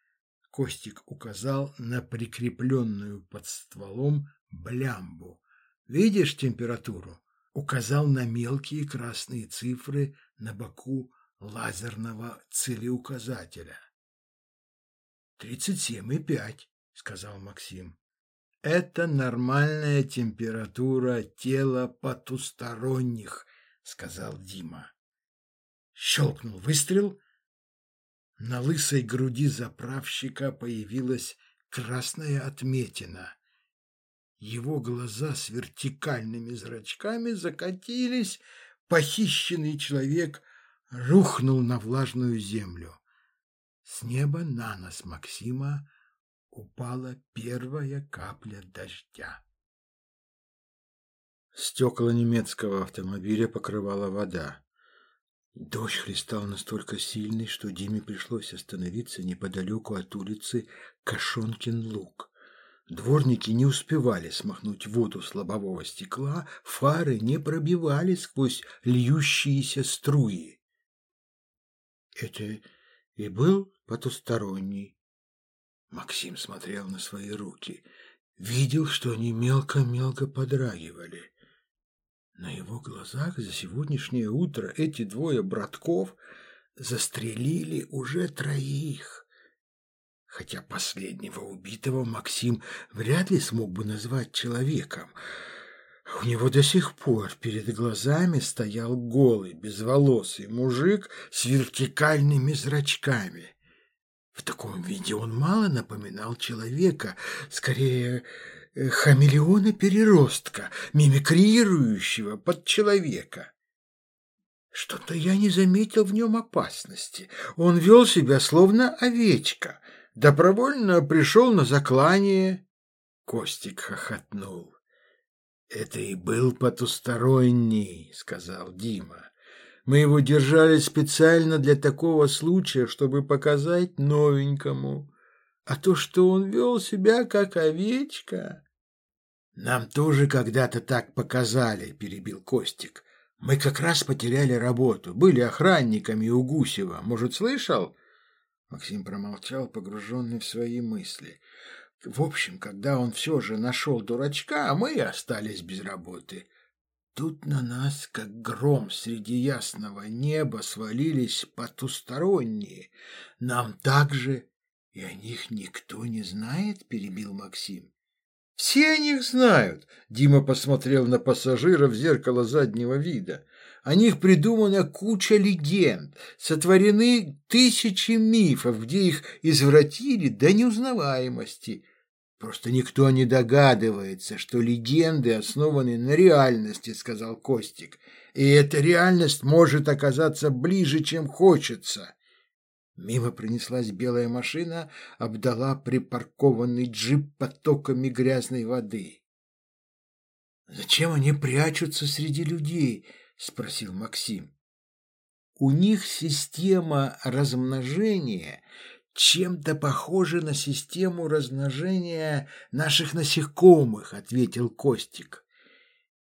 Костик указал на прикрепленную под стволом блямбу. Видишь температуру? Указал на мелкие красные цифры на боку лазерного целеуказателя. «Тридцать семь и пять», — сказал Максим. «Это нормальная температура тела потусторонних», — сказал Дима. Щелкнул выстрел. На лысой груди заправщика появилась красная отметина. Его глаза с вертикальными зрачками закатились, похищенный человек рухнул на влажную землю. С неба на нос Максима упала первая капля дождя. Стекла немецкого автомобиля покрывала вода. Дождь хлестал настолько сильный, что Диме пришлось остановиться неподалеку от улицы Кашонкин-Луг. Дворники не успевали смахнуть воду с лобового стекла, фары не пробивали сквозь льющиеся струи. Это и был потусторонний. Максим смотрел на свои руки, видел, что они мелко-мелко подрагивали. На его глазах за сегодняшнее утро эти двое братков застрелили уже троих. Хотя последнего убитого Максим вряд ли смог бы назвать человеком — у него до сих пор перед глазами стоял голый, безволосый мужик с вертикальными зрачками. В таком виде он мало напоминал человека, скорее э, хамелеона-переростка, мимикрирующего под человека. Что-то я не заметил в нем опасности. Он вел себя словно овечка, добровольно пришел на заклание. Костик хохотнул. «Это и был потусторонний», — сказал Дима. «Мы его держали специально для такого случая, чтобы показать новенькому. А то, что он вел себя как овечка...» «Нам тоже когда-то так показали», — перебил Костик. «Мы как раз потеряли работу, были охранниками у Гусева. Может, слышал?» Максим промолчал, погруженный в свои мысли. В общем, когда он все же нашел дурачка, мы и остались без работы. Тут на нас, как гром среди ясного неба, свалились потусторонние. Нам также, и о них никто не знает, перебил Максим. Все о них знают. Дима посмотрел на пассажира в зеркало заднего вида. О них придумана куча легенд, сотворены тысячи мифов, где их извратили до неузнаваемости. Просто никто не догадывается, что легенды основаны на реальности, сказал Костик. И эта реальность может оказаться ближе, чем хочется. Мимо принеслась белая машина, обдала припаркованный джип потоками грязной воды. «Зачем они прячутся среди людей?» — спросил Максим. «У них система размножения чем-то похоже на систему размножения наших насекомых, ответил Костик.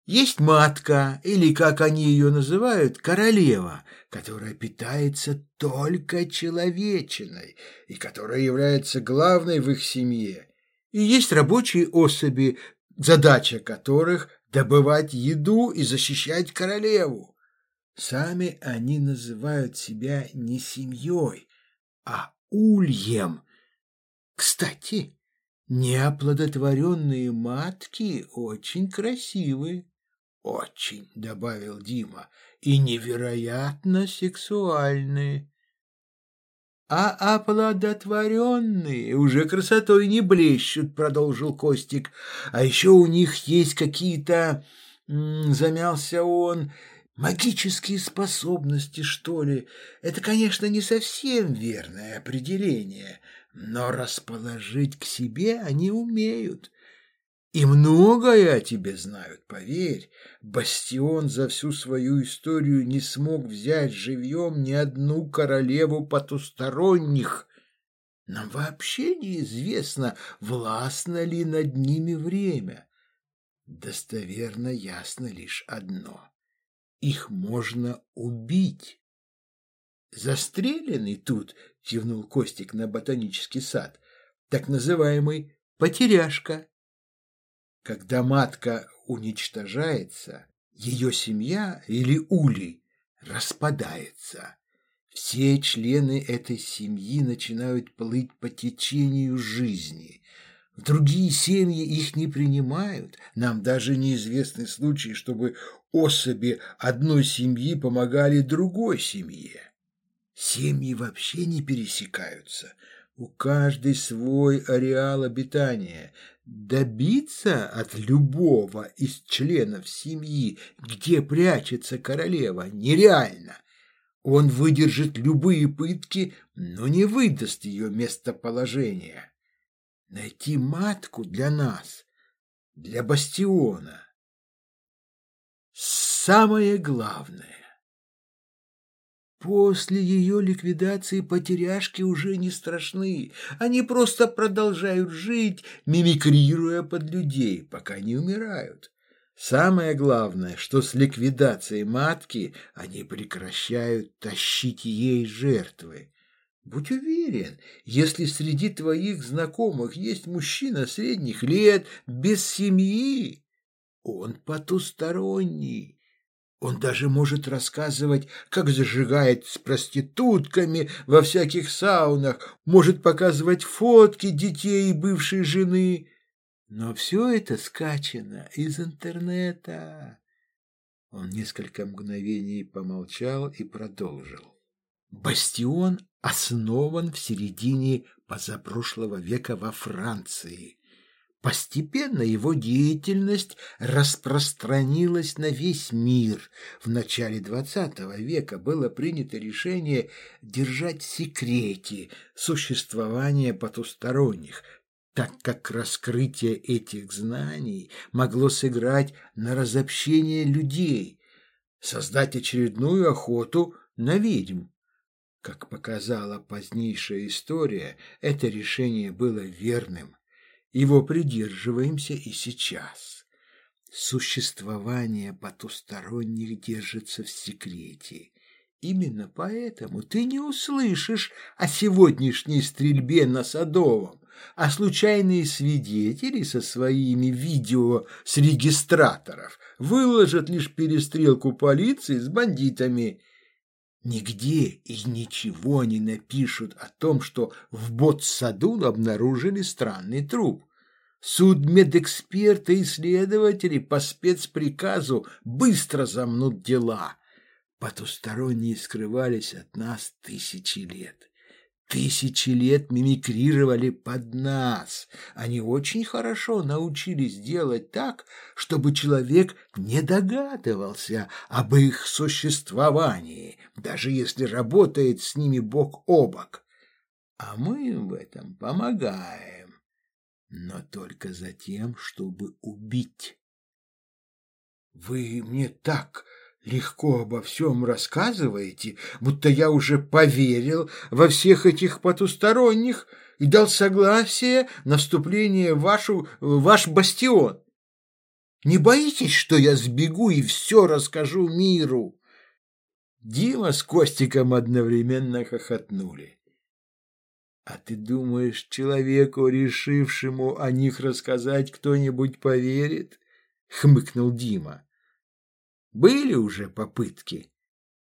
Есть матка, или, как они ее называют, королева, которая питается только человечиной и которая является главной в их семье. И есть рабочие особи, задача которых – добывать еду и защищать королеву. Сами они называют себя не семьей, а ульем. Кстати, неоплодотворенные матки очень красивые. Очень, добавил Дима, и невероятно сексуальные. А оплодотворенные уже красотой не блещут, продолжил Костик. А еще у них есть какие-то, замялся он, Магические способности, что ли? Это, конечно, не совсем верное определение, но расположить к себе они умеют. И многое о тебе знают, поверь. Бастион за всю свою историю не смог взять живьем ни одну королеву потусторонних. Нам вообще неизвестно, властно ли над ними время. Достоверно ясно лишь одно — их можно убить. Застреленный тут, кивнул Костик на ботанический сад, так называемый потеряшка. Когда матка уничтожается, ее семья или улей распадается. Все члены этой семьи начинают плыть по течению жизни – в другие семьи их не принимают. Нам даже неизвестны случаи, чтобы особи одной семьи помогали другой семье. Семьи вообще не пересекаются. У каждой свой ареал обитания. Добиться от любого из членов семьи, где прячется королева, нереально. Он выдержит любые пытки, но не выдаст ее местоположение найти матку для нас, для бастиона. Самое главное. После ее ликвидации потеряшки уже не страшны. Они просто продолжают жить, мимикрируя под людей, пока не умирают. Самое главное, что с ликвидацией матки они прекращают тащить ей жертвы. Будь уверен, если среди твоих знакомых есть мужчина средних лет, без семьи, он потусторонний. Он даже может рассказывать, как зажигает с проститутками во всяких саунах, может показывать фотки детей и бывшей жены. Но все это скачано из интернета. Он несколько мгновений помолчал и продолжил. Бастион основан в середине позапрошлого века во Франции. Постепенно его деятельность распространилась на весь мир. В начале XX века было принято решение держать в секрете существование потусторонних, так как раскрытие этих знаний могло сыграть на разобщение людей, создать очередную охоту на ведьм. Как показала позднейшая история, это решение было верным. Его придерживаемся и сейчас. Существование потусторонних держится в секрете. Именно поэтому ты не услышишь о сегодняшней стрельбе на Садовом, а случайные свидетели со своими видео с регистраторов выложат лишь перестрелку полиции с бандитами – Нигде и ничего не напишут о том, что в Ботсаду обнаружили странный труп. Судмедэксперты и исследователи по спецприказу быстро замнут дела. Потусторонние скрывались от нас тысячи лет. Тысячи лет мимикрировали под нас. Они очень хорошо научились делать так, чтобы человек не догадывался об их существовании, даже если работает с ними бок о бок. А мы им в этом помогаем, но только за тем, чтобы убить. Вы мне так легко обо всем рассказываете, будто я уже поверил во всех этих потусторонних и дал согласие на вступление в вашу, ваш бастион. Не боитесь, что я сбегу и все расскажу миру?» Дима с Костиком одновременно хохотнули. «А ты думаешь, человеку, решившему о них рассказать, кто-нибудь поверит?» — хмыкнул Дима. Были уже попытки.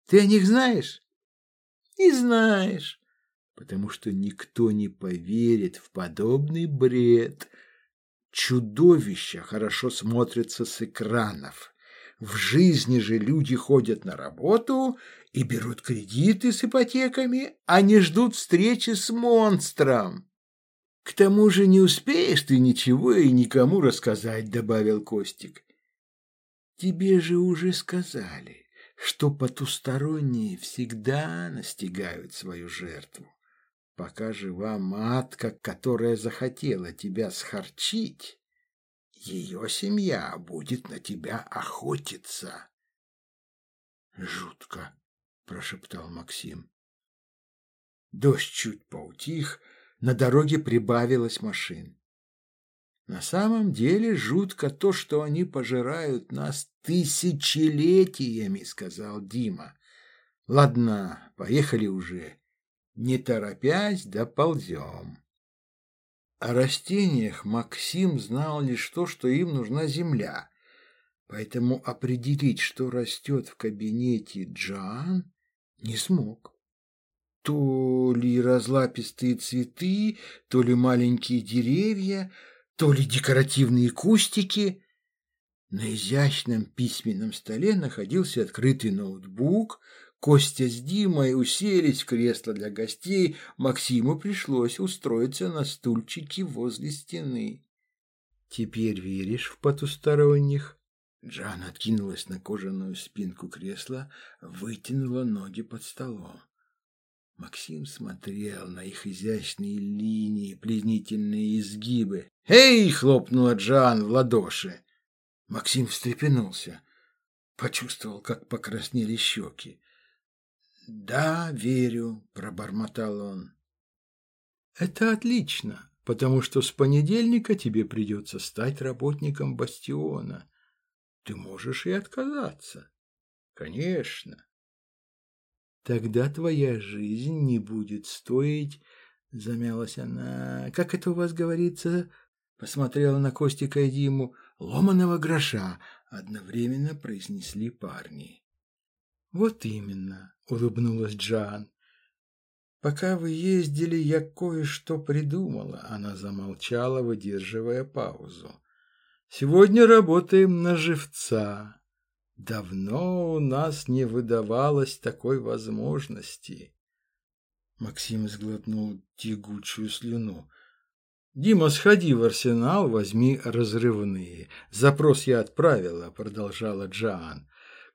Ты о них знаешь? И знаешь, потому что никто не поверит в подобный бред. Чудовища хорошо смотрятся с экранов. В жизни же люди ходят на работу и берут кредиты с ипотеками, а не ждут встречи с монстром. К тому же не успеешь ты ничего и никому рассказать, добавил Костик. Тебе же уже сказали, что потусторонние всегда настигают свою жертву. Пока жива матка, которая захотела тебя схорчить, ее семья будет на тебя охотиться. Жутко, прошептал Максим. Дождь чуть поутих, на дороге прибавилось машин. На самом деле жутко то, что они пожирают нас тысячелетиями, сказал Дима. Ладно, поехали уже. Не торопясь, доползем. О растениях Максим знал лишь то, что им нужна земля. Поэтому определить, что растет в кабинете Джан, не смог. То ли разлапистые цветы, то ли маленькие деревья, то ли декоративные кустики. На изящном письменном столе находился открытый ноутбук. Костя с Димой уселись в кресло для гостей. Максиму пришлось устроиться на стульчике возле стены. «Теперь веришь в потусторонних?» Джан откинулась на кожаную спинку кресла, вытянула ноги под столом. Максим смотрел на их изящные линии, пленительные изгибы. «Эй!» — хлопнула Джан в ладоши. Максим встрепенулся, почувствовал, как покраснели щеки. «Да, верю», — пробормотал он. «Это отлично, потому что с понедельника тебе придется стать работником бастиона. Ты можешь и отказаться. Конечно. Тогда твоя жизнь не будет стоить, замялась она. Как это у вас говорится? Посмотрела на Костика и Диму. Ломаного гроша, одновременно произнесли парни. Вот именно, улыбнулась Джан. Пока вы ездили, я кое-что придумала. Она замолчала, выдерживая паузу. Сегодня работаем на живца. Давно у нас не выдавалось такой возможности. Максим сглотнул тягучую слюну. «Дима, сходи в арсенал, возьми разрывные. Запрос я отправила», — продолжала Джоан.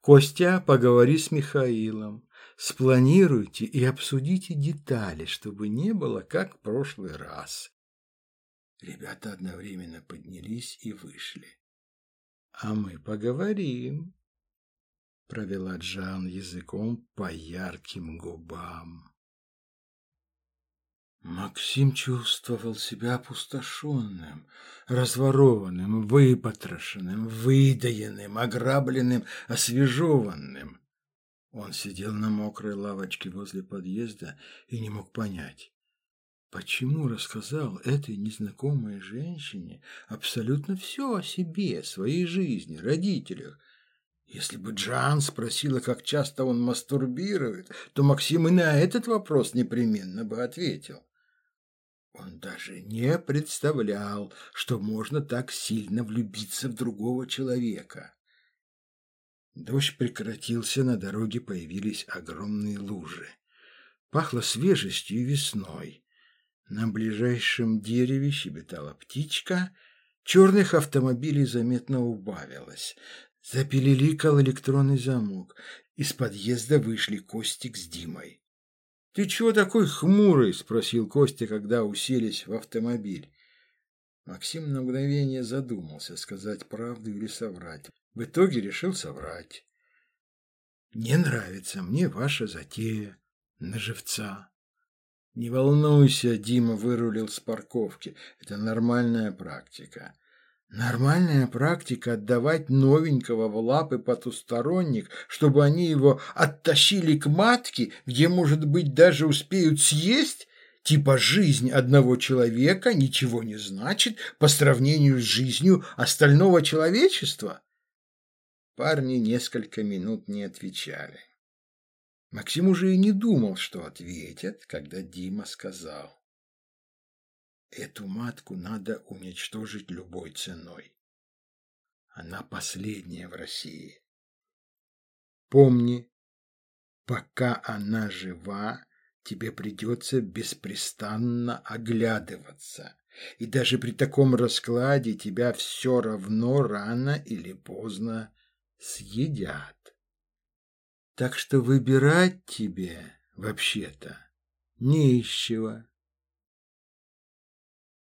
«Костя, поговори с Михаилом. Спланируйте и обсудите детали, чтобы не было как в прошлый раз». Ребята одновременно поднялись и вышли. «А мы поговорим», провела Джан языком по ярким губам. Максим чувствовал себя опустошенным, разворованным, выпотрошенным, выдаянным, ограбленным, освежеванным. Он сидел на мокрой лавочке возле подъезда и не мог понять, почему рассказал этой незнакомой женщине абсолютно все о себе, своей жизни, родителях, если бы Джан спросила, как часто он мастурбирует, то Максим и на этот вопрос непременно бы ответил. Он даже не представлял, что можно так сильно влюбиться в другого человека. Дождь прекратился, на дороге появились огромные лужи. Пахло свежестью и весной. На ближайшем дереве щебетала птичка, черных автомобилей заметно убавилось. Запилиликал электронный замок. Из подъезда вышли Костик с Димой. «Ты чего такой хмурый?» – спросил Костя, когда уселись в автомобиль. Максим на мгновение задумался, сказать правду или соврать. В итоге решил соврать. «Не нравится мне ваша затея на живца». «Не волнуйся», – Дима вырулил с парковки. «Это нормальная практика. Нормальная практика отдавать новенького в лапы потусторонних, чтобы они его оттащили к матке, где, может быть, даже успеют съесть? Типа жизнь одного человека ничего не значит по сравнению с жизнью остального человечества? Парни несколько минут не отвечали. Максим уже и не думал, что ответят, когда Дима сказал. Эту матку надо уничтожить любой ценой. Она последняя в России. Помни, пока она жива, тебе придется беспрестанно оглядываться. И даже при таком раскладе тебя все равно рано или поздно съедят. Так что выбирать тебе, вообще-то, не из чего.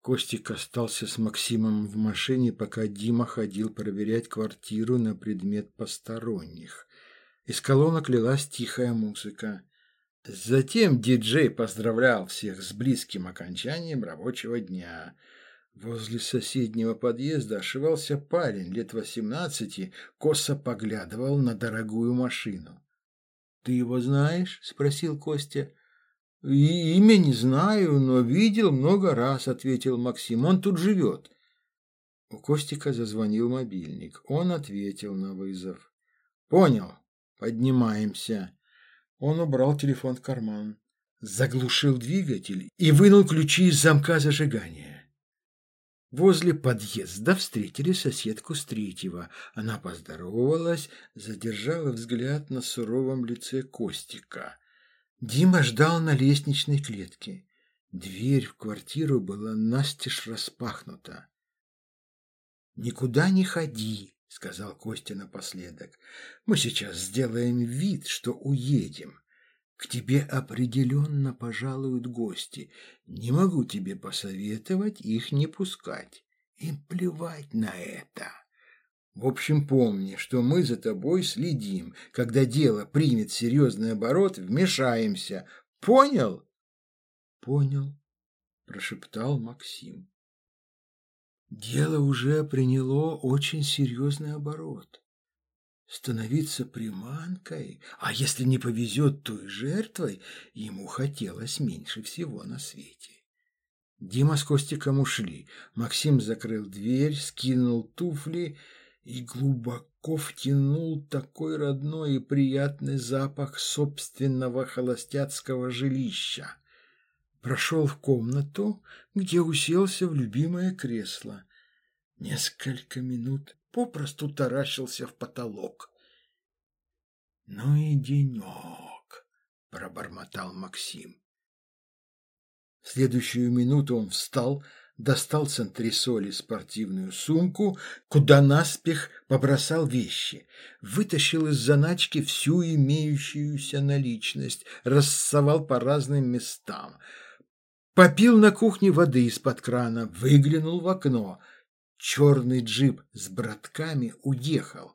Костик остался с Максимом в машине, пока Дима ходил проверять квартиру на предмет посторонних. Из колонок лилась тихая музыка. Затем диджей поздравлял всех с близким окончанием рабочего дня. Возле соседнего подъезда ошивался парень лет восемнадцати, косо поглядывал на дорогую машину. «Ты его знаешь?» – спросил Костя. «Имя не знаю, но видел много раз», – ответил Максим. «Он тут живет». У Костика зазвонил мобильник. Он ответил на вызов. «Понял. Поднимаемся». Он убрал телефон в карман, заглушил двигатель и вынул ключи из замка зажигания. Возле подъезда встретили соседку с третьего. Она поздоровалась, задержала взгляд на суровом лице Костика. Дима ждал на лестничной клетке. Дверь в квартиру была настежь распахнута. «Никуда не ходи», — сказал Костя напоследок. «Мы сейчас сделаем вид, что уедем. К тебе определенно пожалуют гости. Не могу тебе посоветовать их не пускать. Им плевать на это. В общем, помни, что мы за тобой следим. Когда дело примет серьезный оборот, вмешаемся. Понял? Понял, прошептал Максим. Дело уже приняло очень серьезный оборот. Становиться приманкой, а если не повезет, то и жертвой, ему хотелось меньше всего на свете. Дима с Костиком ушли. Максим закрыл дверь, скинул туфли и глубоко втянул такой родной и приятный запах собственного холостяцкого жилища. Прошел в комнату, где уселся в любимое кресло. Несколько минут попросту таращился в потолок. «Ну и денек!» — пробормотал Максим. В следующую минуту он встал, достал с антресоли спортивную сумку, куда наспех побросал вещи, вытащил из заначки всю имеющуюся наличность, рассовал по разным местам, попил на кухне воды из-под крана, выглянул в окно — Черный джип с братками уехал.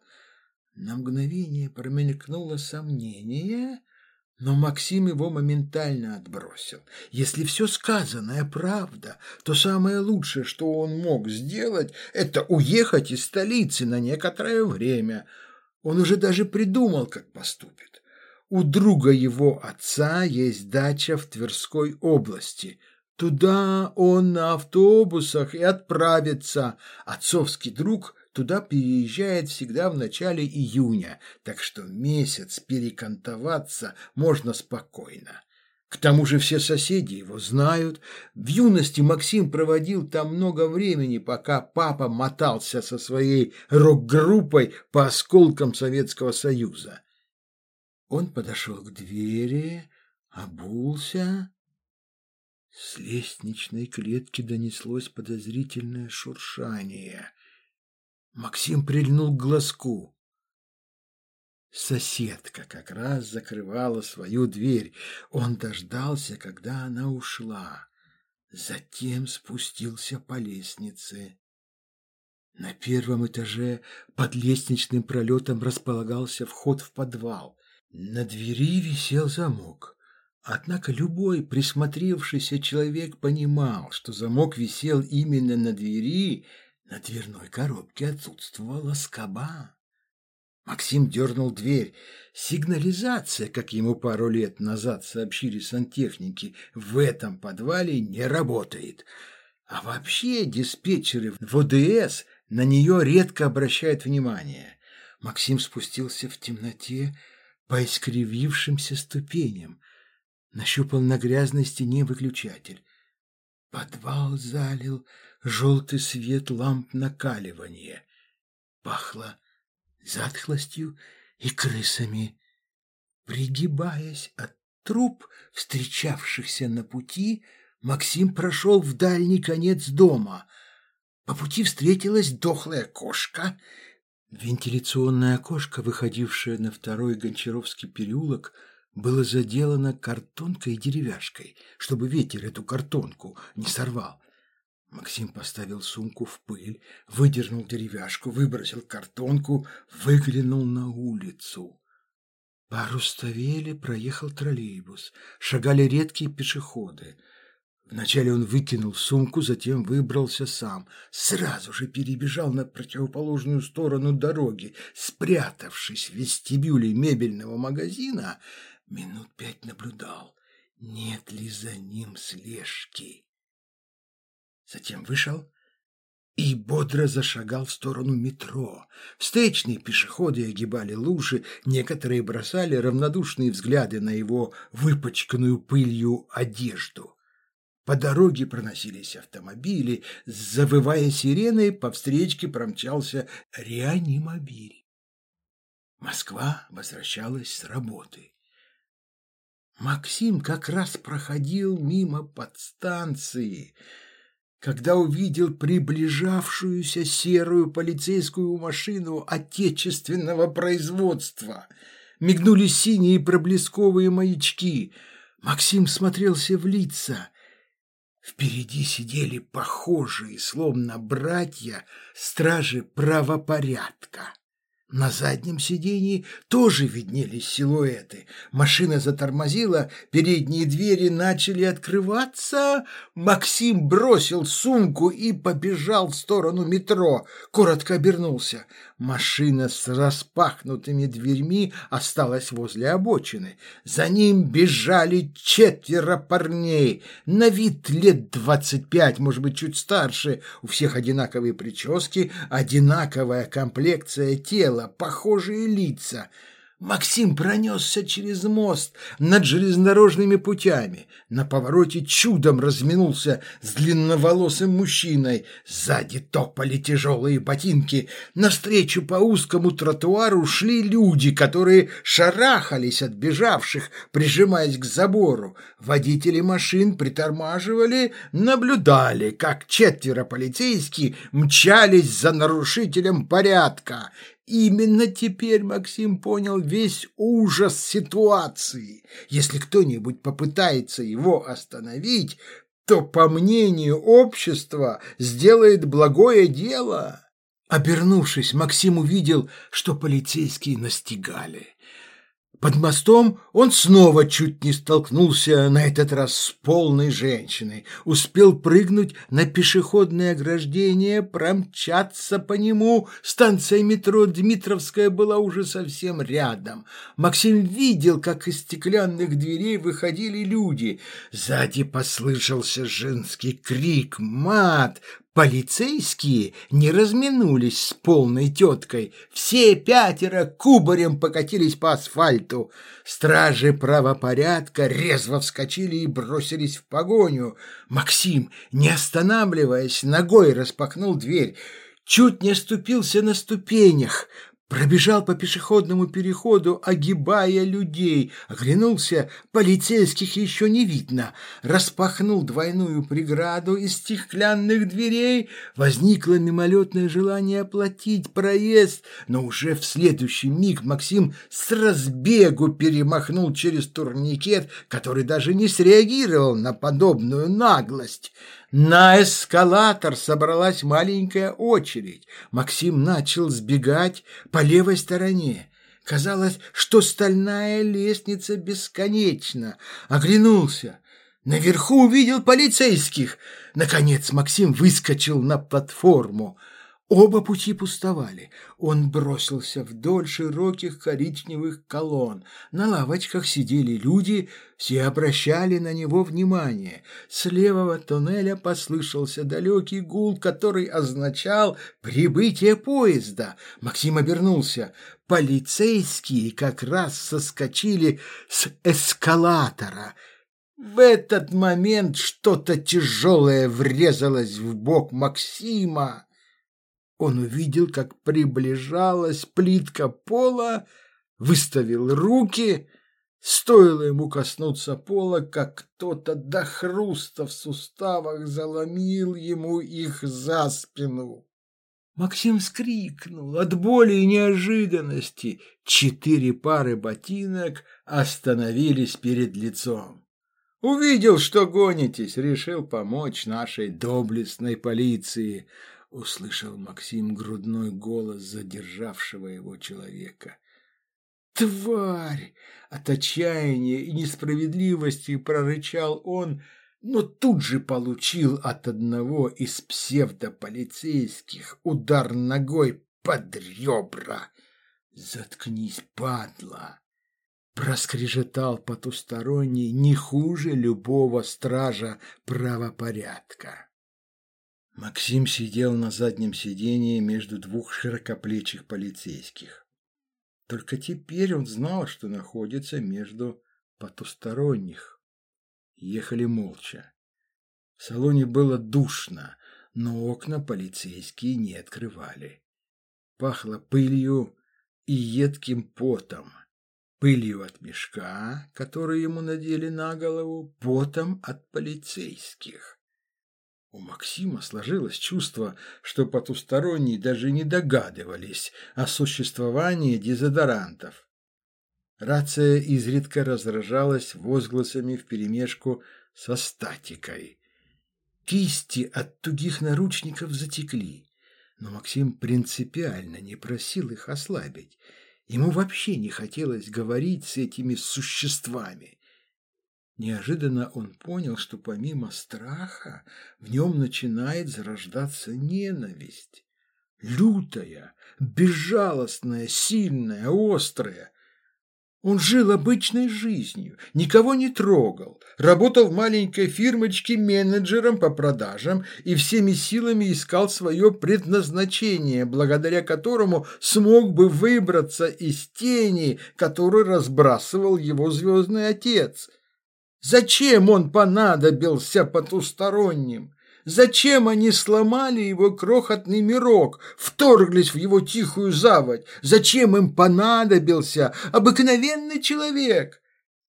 На мгновение промелькнуло сомнение, но Максим его моментально отбросил. Если все сказанное правда, то самое лучшее, что он мог сделать, это уехать из столицы на некоторое время. Он уже даже придумал, как поступит. У друга его отца есть дача в Тверской области – Туда он на автобусах и отправится. Отцовский друг туда переезжает всегда в начале июня, так что месяц перекантоваться можно спокойно. К тому же все соседи его знают. В юности Максим проводил там много времени, пока папа мотался со своей рок-группой по осколкам Советского Союза. Он подошел к двери, обулся с лестничной клетки донеслось подозрительное шуршание. Максим прильнул к глазку. Соседка как раз закрывала свою дверь. Он дождался, когда она ушла. Затем спустился по лестнице. На первом этаже под лестничным пролетом располагался вход в подвал. На двери висел замок. Однако любой присмотревшийся человек понимал, что замок висел именно на двери, на дверной коробке отсутствовала скоба. Максим дернул дверь. Сигнализация, как ему пару лет назад сообщили сантехники, в этом подвале не работает. А вообще диспетчеры в ОДС на нее редко обращают внимание. Максим спустился в темноте по искривившимся ступеням. Нащупал на грязной стене выключатель. Подвал залил желтый свет ламп накаливания. Пахло затхлостью и крысами. Пригибаясь от труп, встречавшихся на пути, Максим прошел в дальний конец дома. По пути встретилась дохлая кошка. Вентиляционное окошко, выходившее на второй Гончаровский переулок, было заделано картонкой и деревяшкой, чтобы ветер эту картонку не сорвал. Максим поставил сумку в пыль, выдернул деревяшку, выбросил картонку, выглянул на улицу. По Руставеле проехал троллейбус, шагали редкие пешеходы. Вначале он выкинул сумку, затем выбрался сам. Сразу же перебежал на противоположную сторону дороги, спрятавшись в вестибюле мебельного магазина, минут пять наблюдал, нет ли за ним слежки. Затем вышел и бодро зашагал в сторону метро. Встречные пешеходы огибали лужи, некоторые бросали равнодушные взгляды на его выпачканную пылью одежду. По дороге проносились автомобили, завывая сирены, по встречке промчался реанимобиль. Москва возвращалась с работы. Максим как раз проходил мимо подстанции, когда увидел приближавшуюся серую полицейскую машину отечественного производства. Мигнули синие проблесковые маячки. Максим смотрелся в лица. Впереди сидели похожие, словно братья, стражи правопорядка. На заднем сидении тоже виднелись силуэты. Машина затормозила, передние двери начали открываться. Максим бросил сумку и побежал в сторону метро. Коротко обернулся. Машина с распахнутыми дверьми осталась возле обочины. За ним бежали четверо парней. На вид лет двадцать пять, может быть, чуть старше. У всех одинаковые прически, одинаковая комплекция тела, похожие лица — Максим пронесся через мост над железнодорожными путями. На повороте чудом разминулся с длинноволосым мужчиной. Сзади топали тяжелые ботинки. Навстречу по узкому тротуару шли люди, которые шарахались от бежавших, прижимаясь к забору. Водители машин притормаживали, наблюдали, как четверо полицейских мчались за нарушителем порядка. Именно теперь Максим понял весь ужас ситуации. Если кто-нибудь попытается его остановить, то, по мнению общества, сделает благое дело. Обернувшись, Максим увидел, что полицейские настигали. Под мостом он снова чуть не столкнулся, на этот раз с полной женщиной. Успел прыгнуть на пешеходное ограждение, промчаться по нему. Станция метро Дмитровская была уже совсем рядом. Максим видел, как из стеклянных дверей выходили люди. Сзади послышался женский крик, мат, Полицейские не разминулись с полной теткой. Все пятеро кубарем покатились по асфальту. Стражи правопорядка резво вскочили и бросились в погоню. Максим, не останавливаясь, ногой распахнул дверь. Чуть не ступился на ступенях. Пробежал по пешеходному переходу, огибая людей. Оглянулся, полицейских еще не видно. Распахнул двойную преграду из стеклянных дверей. Возникло мимолетное желание оплатить проезд, но уже в следующий миг Максим с разбегу перемахнул через турникет, который даже не среагировал на подобную наглость. На эскалатор собралась маленькая очередь. Максим начал сбегать по левой стороне. Казалось, что стальная лестница бесконечна. Оглянулся. Наверху увидел полицейских. Наконец Максим выскочил на платформу. Оба пути пустовали. Он бросился вдоль широких коричневых колонн. На лавочках сидели люди, все обращали на него внимание. С левого туннеля послышался далекий гул, который означал прибытие поезда. Максим обернулся. Полицейские как раз соскочили с эскалатора. В этот момент что-то тяжелое врезалось в бок Максима. Он увидел, как приближалась плитка пола, выставил руки. Стоило ему коснуться пола, как кто-то до хруста в суставах заломил ему их за спину. Максим вскрикнул от боли и неожиданности. Четыре пары ботинок остановились перед лицом. Увидел, что гонитесь, решил помочь нашей доблестной полиции, услышал Максим грудной голос задержавшего его человека. «Тварь!» — от отчаяния и несправедливости прорычал он, но тут же получил от одного из псевдополицейских удар ногой под ребра. «Заткнись, падла!» Проскрежетал потусторонний не хуже любого стража правопорядка. Максим сидел на заднем сидении между двух широкоплечих полицейских. Только теперь он знал, что находится между потусторонних. Ехали молча. В салоне было душно, но окна полицейские не открывали. Пахло пылью и едким потом. Пылью от мешка, который ему надели на голову, потом от полицейских. У Максима сложилось чувство, что потусторонние даже не догадывались о существовании дезодорантов. Рация изредка разражалась возгласами вперемешку со статикой. Кисти от тугих наручников затекли, но Максим принципиально не просил их ослабить. Ему вообще не хотелось говорить с этими существами. Неожиданно он понял, что помимо страха в нем начинает зарождаться ненависть. Лютая, безжалостная, сильная, острая. Он жил обычной жизнью, никого не трогал, работал в маленькой фирмочке менеджером по продажам и всеми силами искал свое предназначение, благодаря которому смог бы выбраться из тени, которую разбрасывал его звездный отец – Зачем он понадобился потусторонним? Зачем они сломали его крохотный мирок, вторглись в его тихую заводь? Зачем им понадобился обыкновенный человек?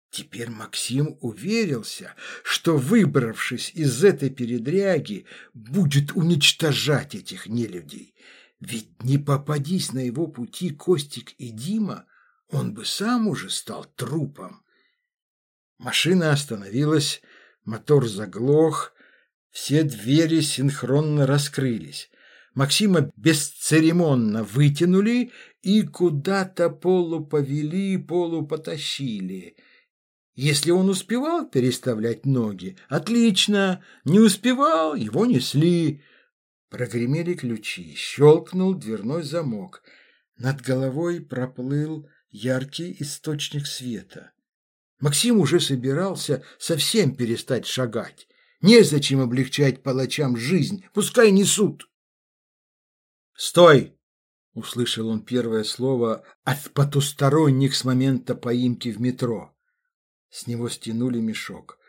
Теперь Максим уверился, что, выбравшись из этой передряги, будет уничтожать этих нелюдей. Ведь не попадись на его пути Костик и Дима, он бы сам уже стал трупом. Машина остановилась, мотор заглох, все двери синхронно раскрылись. Максима бесцеремонно вытянули и куда-то полуповели, полупотащили. Если он успевал переставлять ноги, отлично, не успевал, его несли. Прогремели ключи, щелкнул дверной замок. Над головой проплыл яркий источник света. Максим уже собирался совсем перестать шагать. Незачем облегчать палачам жизнь, пускай несут. «Стой!» — услышал он первое слово от потусторонних с момента поимки в метро. С него стянули мешок.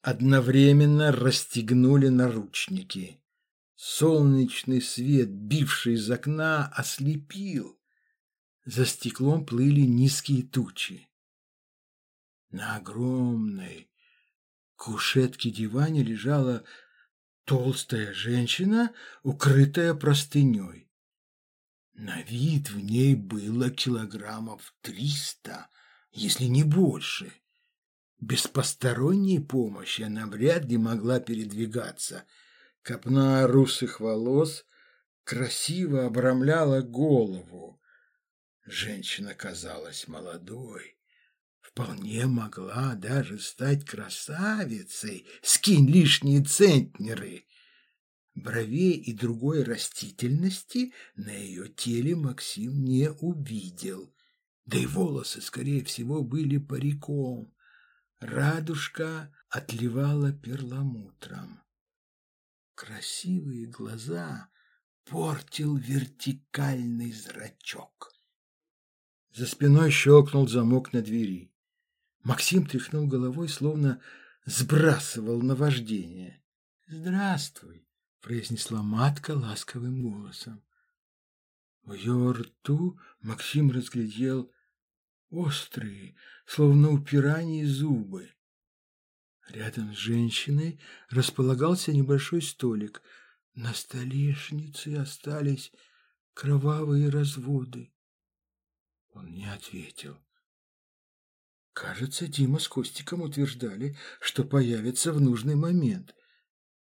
Одновременно расстегнули наручники. Солнечный свет, бивший из окна, ослепил. За стеклом плыли низкие тучи. На огромной кушетке-диване лежала толстая женщина, укрытая простыней. На вид в ней было килограммов триста, если не больше. Без посторонней помощи она вряд ли могла передвигаться. Копна русых волос красиво обрамляла голову. Женщина казалась молодой вполне могла даже стать красавицей, скинь лишние центнеры. Бровей и другой растительности на ее теле Максим не увидел. Да и волосы, скорее всего, были париком. Радужка отливала перламутром. Красивые глаза портил вертикальный зрачок. За спиной щелкнул замок на двери. Максим тряхнул головой, словно сбрасывал наваждение. «Здравствуй», — произнесла матка ласковым голосом. В ее рту Максим разглядел острые, словно у пираний, зубы. Рядом с женщиной располагался небольшой столик. На столешнице остались кровавые разводы. Он не ответил. Кажется, Дима с Костиком утверждали, что появится в нужный момент.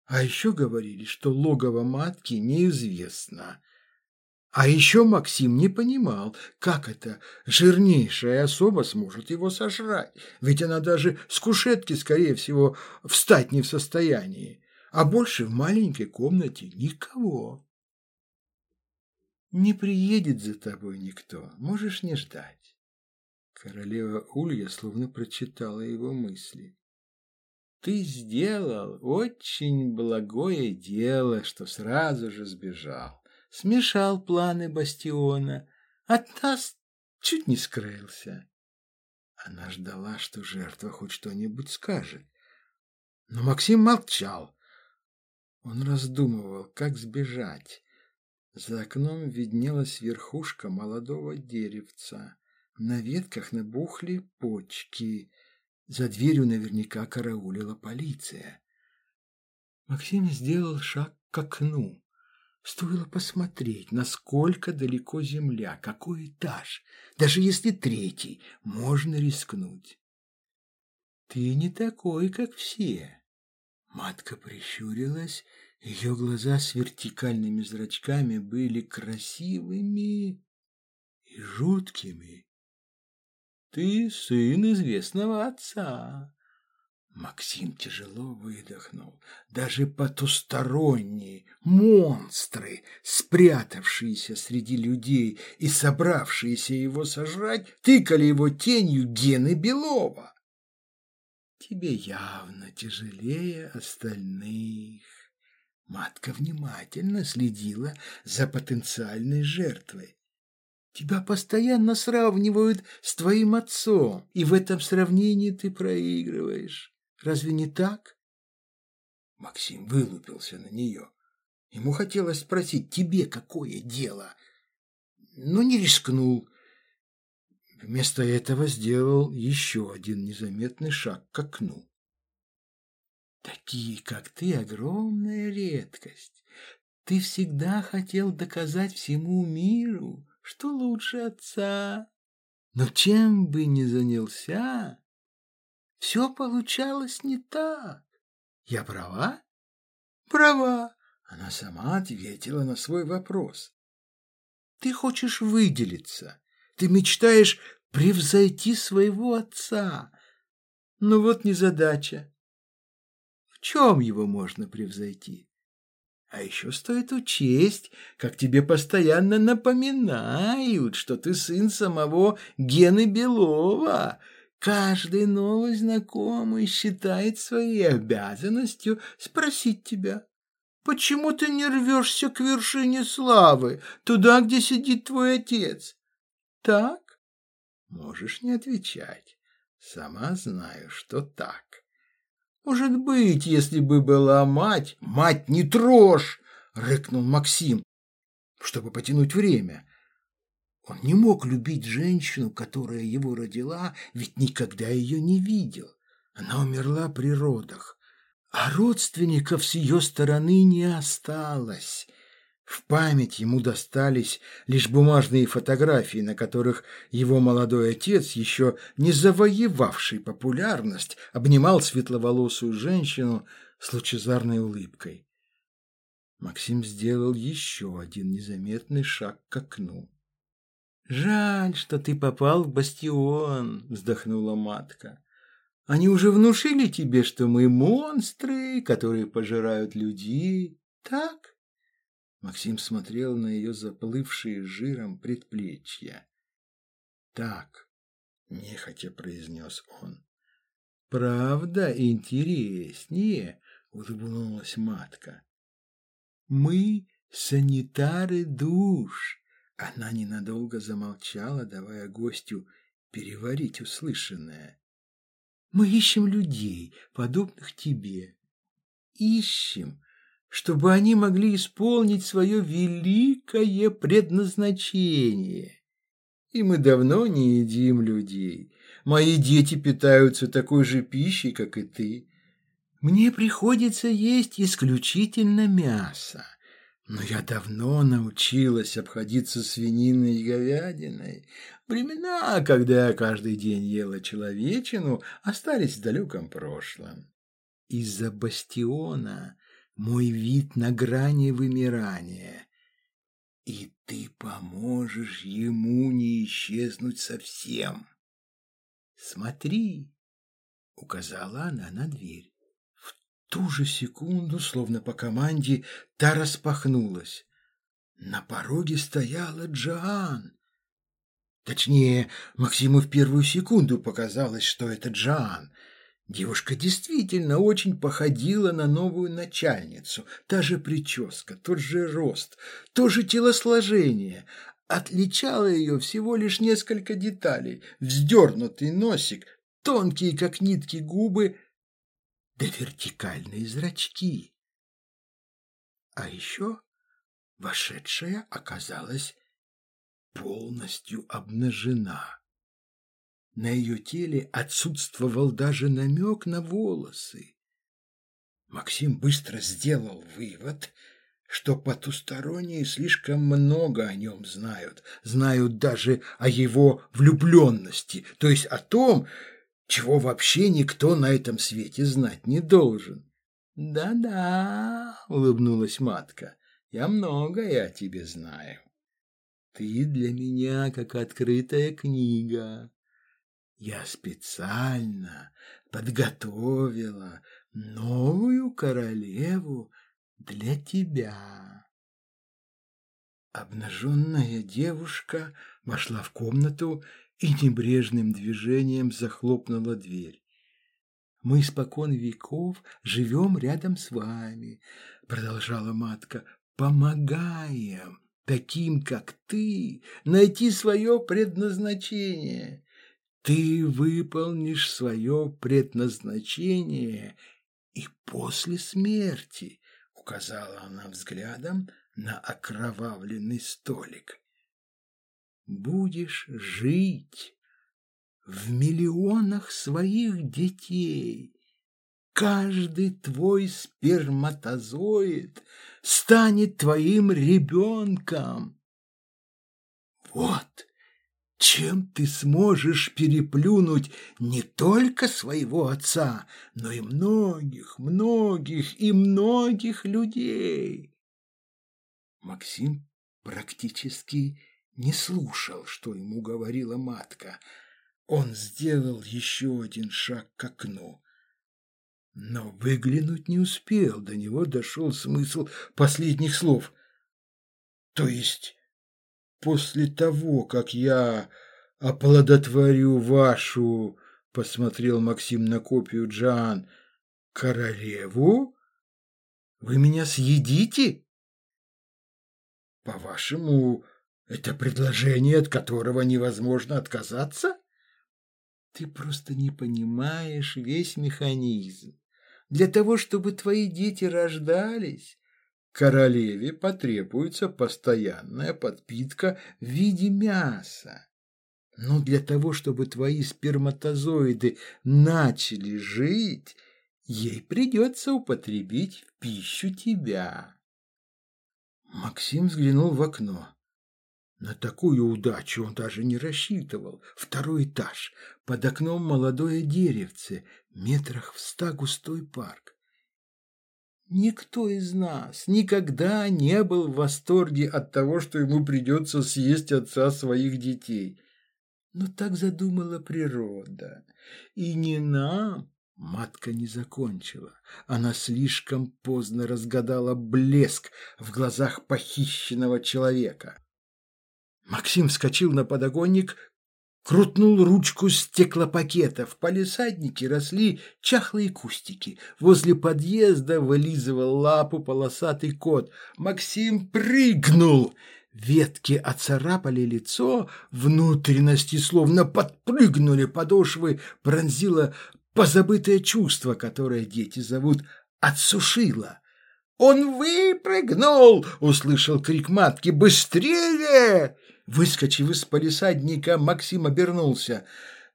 А еще говорили, что логово матки неизвестно. А еще Максим не понимал, как это жирнейшая особа сможет его сожрать, ведь она даже с кушетки, скорее всего, встать не в состоянии, а больше в маленькой комнате никого. Не приедет за тобой никто, можешь не ждать. Королева Улья словно прочитала его мысли. Ты сделал очень благое дело, что сразу же сбежал. Смешал планы бастиона. От нас чуть не скрылся. Она ждала, что жертва хоть что-нибудь скажет. Но Максим молчал. Он раздумывал, как сбежать. За окном виднелась верхушка молодого деревца. На ветках набухли почки. За дверью наверняка караулила полиция. Максим сделал шаг к окну. Стоило посмотреть, насколько далеко земля, какой этаж. Даже если третий, можно рискнуть. Ты не такой, как все. Матка прищурилась ее глаза с вертикальными зрачками были красивыми и жуткими. «Ты сын известного отца!» Максим тяжело выдохнул. Даже потусторонние монстры, спрятавшиеся среди людей и собравшиеся его сожрать, тыкали его тенью Гены Белова. Тебе явно тяжелее остальных. Матка внимательно следила за потенциальной жертвой. Тебя постоянно сравнивают с твоим отцом, и в этом сравнении ты проигрываешь. Разве не так? Максим вылупился на нее. Ему хотелось спросить, тебе какое дело? Но не рискнул. Вместо этого сделал еще один незаметный шаг к окну. Такие, как ты, огромная редкость. Ты всегда хотел доказать всему миру, что лучше отца. Но чем бы ни занялся, все получалось не так. Я права? Права. Она сама ответила на свой вопрос. Ты хочешь выделиться. Ты мечтаешь превзойти своего отца. Но вот незадача чем его можно превзойти? А еще стоит учесть, как тебе постоянно напоминают, что ты сын самого Гены Белова. Каждый новый знакомый считает своей обязанностью спросить тебя, почему ты не рвешься к вершине славы, туда, где сидит твой отец? Так? Можешь не отвечать. Сама знаю, что так. Может быть, если бы была мать... Мать, не трожь! Рыкнул Максим, чтобы потянуть время. Он не мог любить женщину, которая его родила, ведь никогда ее не видел. Она умерла при родах, а родственников с ее стороны не осталось. В память ему достались лишь бумажные фотографии, на которых его молодой отец, еще не завоевавший популярность, обнимал светловолосую женщину с лучезарной улыбкой. Максим сделал еще один незаметный шаг к окну. «Жаль, что ты попал в бастион», — вздохнула матка. «Они уже внушили тебе, что мы монстры, которые пожирают людей, так?» Максим смотрел на ее заплывшие жиром предплечья. «Так», — нехотя произнес он. «Правда интереснее», — улыбнулась матка. «Мы санитары душ». Она ненадолго замолчала, давая гостю переварить услышанное. «Мы ищем людей, подобных тебе. Ищем, чтобы они могли исполнить свое великое предназначение. И мы давно не едим людей. Мои дети питаются такой же пищей, как и ты. Мне приходится есть исключительно мясо. Но я давно научилась обходиться свининой и говядиной. Времена, когда я каждый день ела человечину, остались в далеком прошлом. Из-за бастиона мой вид на грани вымирания. И ты поможешь ему не исчезнуть совсем. Смотри, указала она на дверь ту же секунду, словно по команде, та распахнулась. На пороге стояла Джоан. Точнее, Максиму в первую секунду показалось, что это Джоан. Девушка действительно очень походила на новую начальницу. Та же прическа, тот же рост, то же телосложение. Отличало ее всего лишь несколько деталей. Вздернутый носик, тонкие, как нитки, губы – да вертикальные зрачки. А еще вошедшая оказалась полностью обнажена. На ее теле отсутствовал даже намек на волосы. Максим быстро сделал вывод, что потусторонние слишком много о нем знают, знают даже о его влюбленности, то есть о том, чего вообще никто на этом свете знать не должен. «Да-да», — улыбнулась матка, — «я многое о тебе знаю. Ты для меня как открытая книга. Я специально подготовила новую королеву для тебя». Обнаженная девушка вошла в комнату и небрежным движением захлопнула дверь. «Мы испокон веков живем рядом с вами», — продолжала матка, — «помогаем таким, как ты, найти свое предназначение. Ты выполнишь свое предназначение и после смерти», — указала она взглядом на окровавленный столик будешь жить в миллионах своих детей. Каждый твой сперматозоид станет твоим ребенком. Вот чем ты сможешь переплюнуть не только своего отца, но и многих, многих и многих людей. Максим практически не слушал, что ему говорила матка. Он сделал еще один шаг к окну. Но выглянуть не успел, до него дошел смысл последних слов. То есть, после того, как я оплодотворю вашу, посмотрел Максим на копию Джан, королеву, вы меня съедите? По-вашему, это предложение, от которого невозможно отказаться? Ты просто не понимаешь весь механизм. Для того, чтобы твои дети рождались, королеве потребуется постоянная подпитка в виде мяса. Но для того, чтобы твои сперматозоиды начали жить, ей придется употребить в пищу тебя. Максим взглянул в окно. На такую удачу он даже не рассчитывал. Второй этаж. Под окном молодое деревце, метрах в ста густой парк. Никто из нас никогда не был в восторге от того, что ему придется съесть отца своих детей. Но так задумала природа. И не нам Матка не закончила. Она слишком поздно разгадала блеск в глазах похищенного человека. Максим вскочил на подоконник, крутнул ручку стеклопакета. В палисаднике росли чахлые кустики. Возле подъезда вылизывал лапу полосатый кот. Максим прыгнул. Ветки оцарапали лицо, внутренности словно подпрыгнули, подошвы пронзило позабытое чувство, которое дети зовут «отсушило». «Он выпрыгнул!» — услышал крик матки. «Быстрее!» Выскочив из полисадника, Максим обернулся.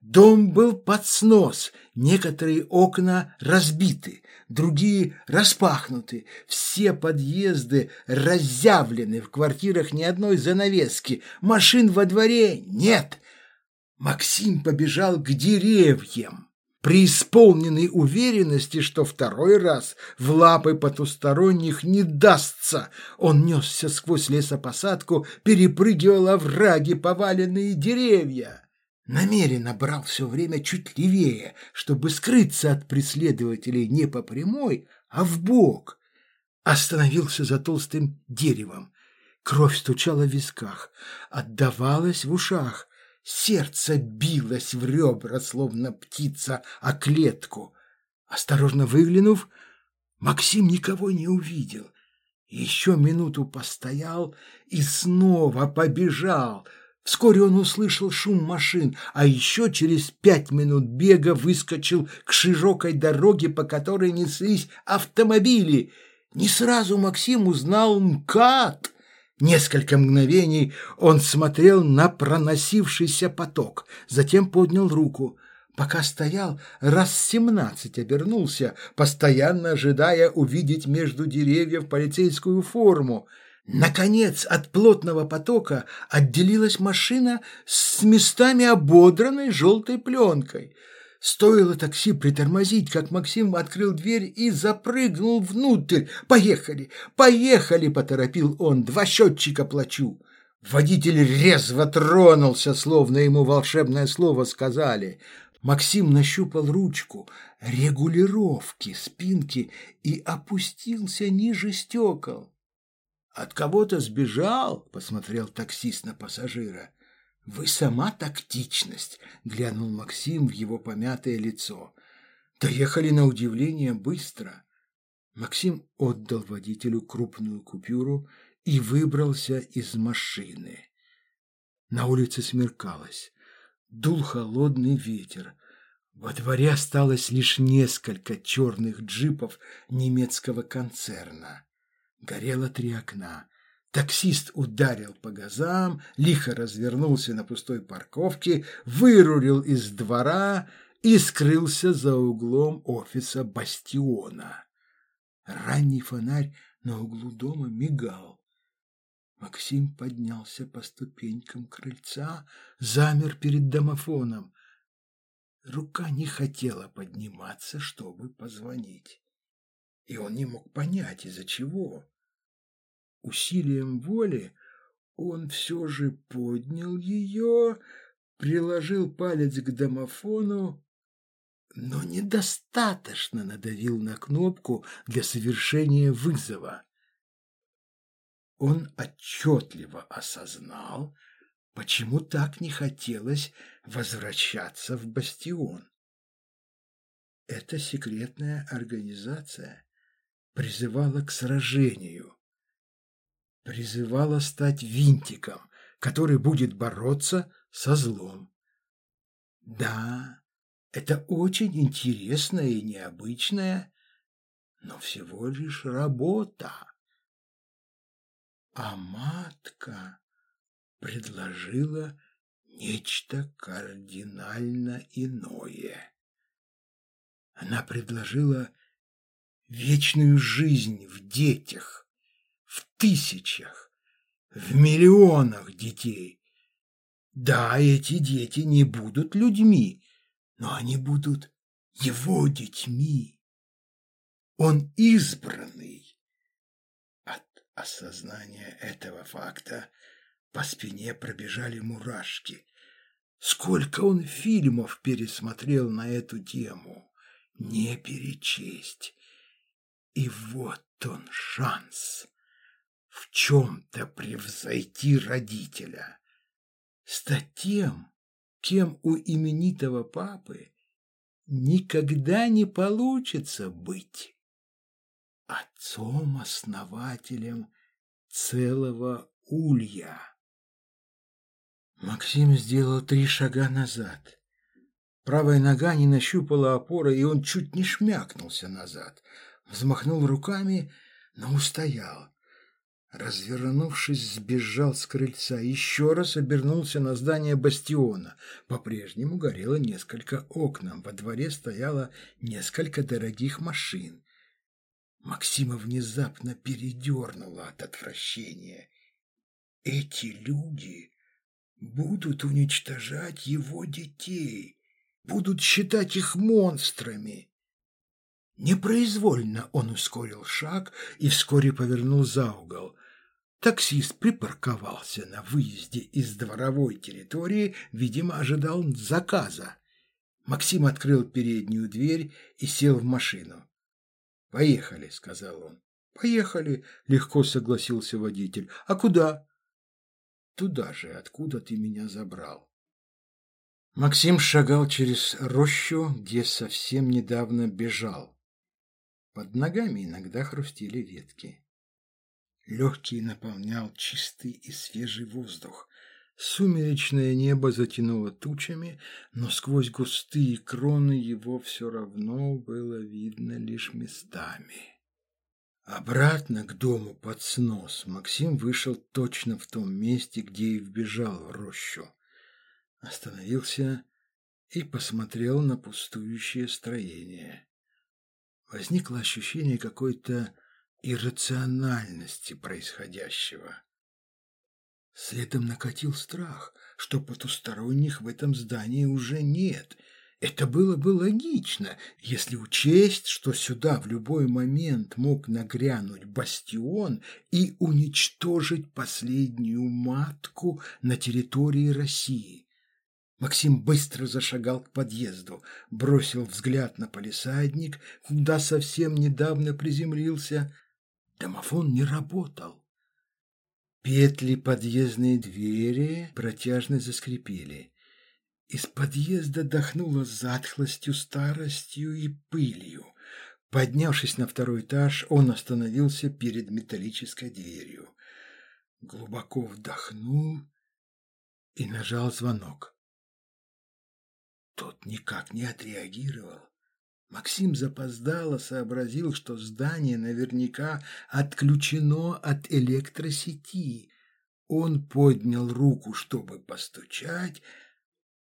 Дом был под снос, некоторые окна разбиты, другие распахнуты, все подъезды разъявлены, в квартирах ни одной занавески, машин во дворе нет. Максим побежал к деревьям преисполненной уверенности, что второй раз в лапы потусторонних не дастся. Он несся сквозь лесопосадку, перепрыгивал овраги, поваленные деревья. Намеренно брал все время чуть левее, чтобы скрыться от преследователей не по прямой, а в бок. Остановился за толстым деревом. Кровь стучала в висках, отдавалась в ушах. Сердце билось в ребра, словно птица о клетку. Осторожно выглянув, Максим никого не увидел. Еще минуту постоял и снова побежал. Вскоре он услышал шум машин, а еще через пять минут бега выскочил к широкой дороге, по которой неслись автомобили. Не сразу Максим узнал МКАД — Несколько мгновений он смотрел на проносившийся поток, затем поднял руку. Пока стоял, раз семнадцать обернулся, постоянно ожидая увидеть между деревьев полицейскую форму. Наконец от плотного потока отделилась машина с местами ободранной желтой пленкой – Стоило такси притормозить, как Максим открыл дверь и запрыгнул внутрь. «Поехали! Поехали!» – поторопил он. «Два счетчика плачу!» Водитель резво тронулся, словно ему волшебное слово сказали. Максим нащупал ручку регулировки спинки и опустился ниже стекол. «От кого-то сбежал?» – посмотрел таксист на пассажира. «Вы сама тактичность», — глянул Максим в его помятое лицо. Доехали на удивление быстро. Максим отдал водителю крупную купюру и выбрался из машины. На улице смеркалось. Дул холодный ветер. Во дворе осталось лишь несколько черных джипов немецкого концерна. Горело три окна. Таксист ударил по газам, лихо развернулся на пустой парковке, вырулил из двора и скрылся за углом офиса бастиона. Ранний фонарь на углу дома мигал. Максим поднялся по ступенькам крыльца, замер перед домофоном. Рука не хотела подниматься, чтобы позвонить. И он не мог понять, из-за чего. Усилием воли он все же поднял ее, приложил палец к домофону, но недостаточно надавил на кнопку для совершения вызова. Он отчетливо осознал, почему так не хотелось возвращаться в бастион. Эта секретная организация призывала к сражению, призывала стать винтиком, который будет бороться со злом. Да, это очень интересная и необычная, но всего лишь работа. А матка предложила нечто кардинально иное. Она предложила вечную жизнь в детях, в тысячах, в миллионах детей. Да, эти дети не будут людьми, но они будут его детьми. Он избранный. От осознания этого факта по спине пробежали мурашки. Сколько он фильмов пересмотрел на эту тему, не перечесть. И вот он шанс в чем-то превзойти родителя, стать тем, кем у именитого папы никогда не получится быть отцом-основателем целого улья. Максим сделал три шага назад. Правая нога не нащупала опоры, и он чуть не шмякнулся назад. Взмахнул руками, но устоял. Развернувшись, сбежал с крыльца, еще раз обернулся на здание бастиона. По-прежнему горело несколько окон, во дворе стояло несколько дорогих машин. Максима внезапно передернуло от отвращения. Эти люди будут уничтожать его детей, будут считать их монстрами. Непроизвольно он ускорил шаг и вскоре повернул за угол. Таксист припарковался на выезде из дворовой территории, видимо, ожидал заказа. Максим открыл переднюю дверь и сел в машину. «Поехали», — сказал он. «Поехали», — легко согласился водитель. «А куда?» «Туда же, откуда ты меня забрал». Максим шагал через рощу, где совсем недавно бежал. Под ногами иногда хрустили ветки. Легкий наполнял чистый и свежий воздух. Сумеречное небо затянуло тучами, но сквозь густые кроны его все равно было видно лишь местами. Обратно к дому под снос Максим вышел точно в том месте, где и вбежал в рощу. Остановился и посмотрел на пустующее строение. Возникло ощущение какой-то иррациональности происходящего. Следом накатил страх, что потусторонних в этом здании уже нет. Это было бы логично, если учесть, что сюда в любой момент мог нагрянуть бастион и уничтожить последнюю матку на территории России. Максим быстро зашагал к подъезду, бросил взгляд на полисадник, куда совсем недавно приземлился. Домофон не работал. Петли подъездной двери протяжно заскрипели. Из подъезда дохнуло затхлостью, старостью и пылью. Поднявшись на второй этаж, он остановился перед металлической дверью. Глубоко вдохнул и нажал звонок. Тот никак не отреагировал. Максим запоздало сообразил, что здание наверняка отключено от электросети. Он поднял руку, чтобы постучать,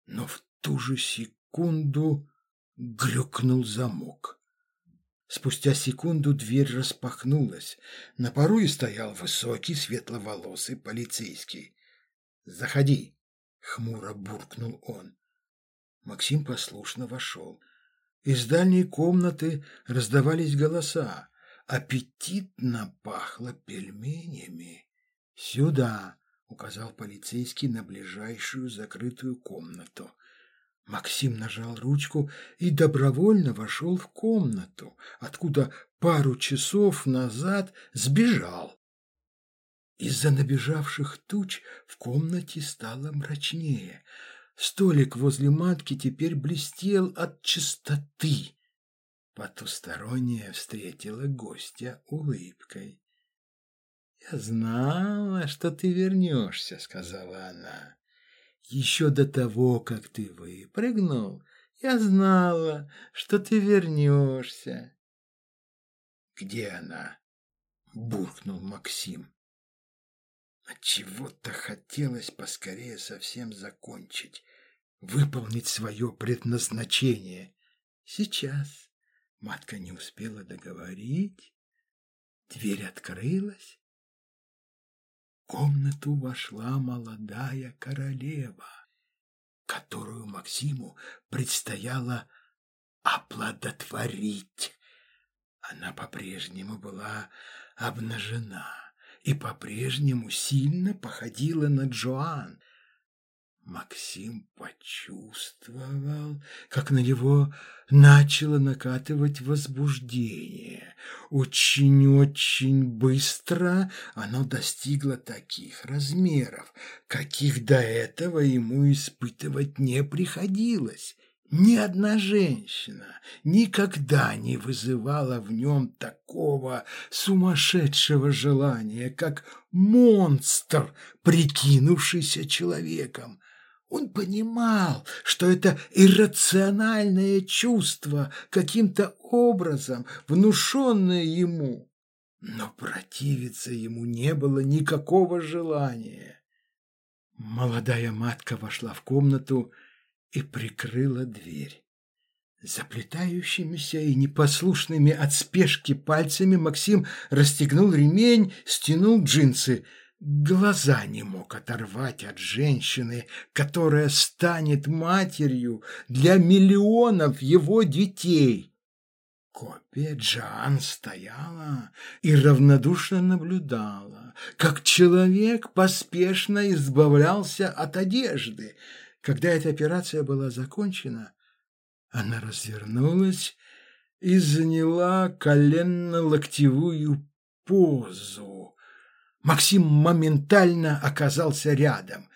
но в ту же секунду грюкнул замок. Спустя секунду дверь распахнулась. На пору стоял высокий, светловолосый полицейский. «Заходи!» — хмуро буркнул он. Максим послушно вошел. Из дальней комнаты раздавались голоса. Аппетитно пахло пельменями. «Сюда!» — указал полицейский на ближайшую закрытую комнату. Максим нажал ручку и добровольно вошел в комнату, откуда пару часов назад сбежал. Из-за набежавших туч в комнате стало мрачнее — Столик возле матки теперь блестел от чистоты. Потусторонняя встретила гостя улыбкой. «Я знала, что ты вернешься», — сказала она. «Еще до того, как ты выпрыгнул, я знала, что ты вернешься». «Где она?» — буркнул Максим. От чего-то хотелось поскорее совсем закончить, выполнить свое предназначение. Сейчас матка не успела договорить, дверь открылась. В комнату вошла молодая королева, которую Максиму предстояло оплодотворить. Она по-прежнему была обнажена и по-прежнему сильно походила на Джоан. Максим почувствовал, как на него начало накатывать возбуждение. Очень-очень быстро оно достигло таких размеров, каких до этого ему испытывать не приходилось. Ни одна женщина никогда не вызывала в нем такого сумасшедшего желания, как монстр, прикинувшийся человеком. Он понимал, что это иррациональное чувство, каким-то образом внушенное ему, но противиться ему не было никакого желания. Молодая матка вошла в комнату и прикрыла дверь. Заплетающимися и непослушными от спешки пальцами Максим расстегнул ремень, стянул джинсы. Глаза не мог оторвать от женщины, которая станет матерью для миллионов его детей. Копия Джан стояла и равнодушно наблюдала, как человек поспешно избавлялся от одежды. Когда эта операция была закончена, она развернулась и заняла коленно-локтевую позу. Максим моментально оказался рядом.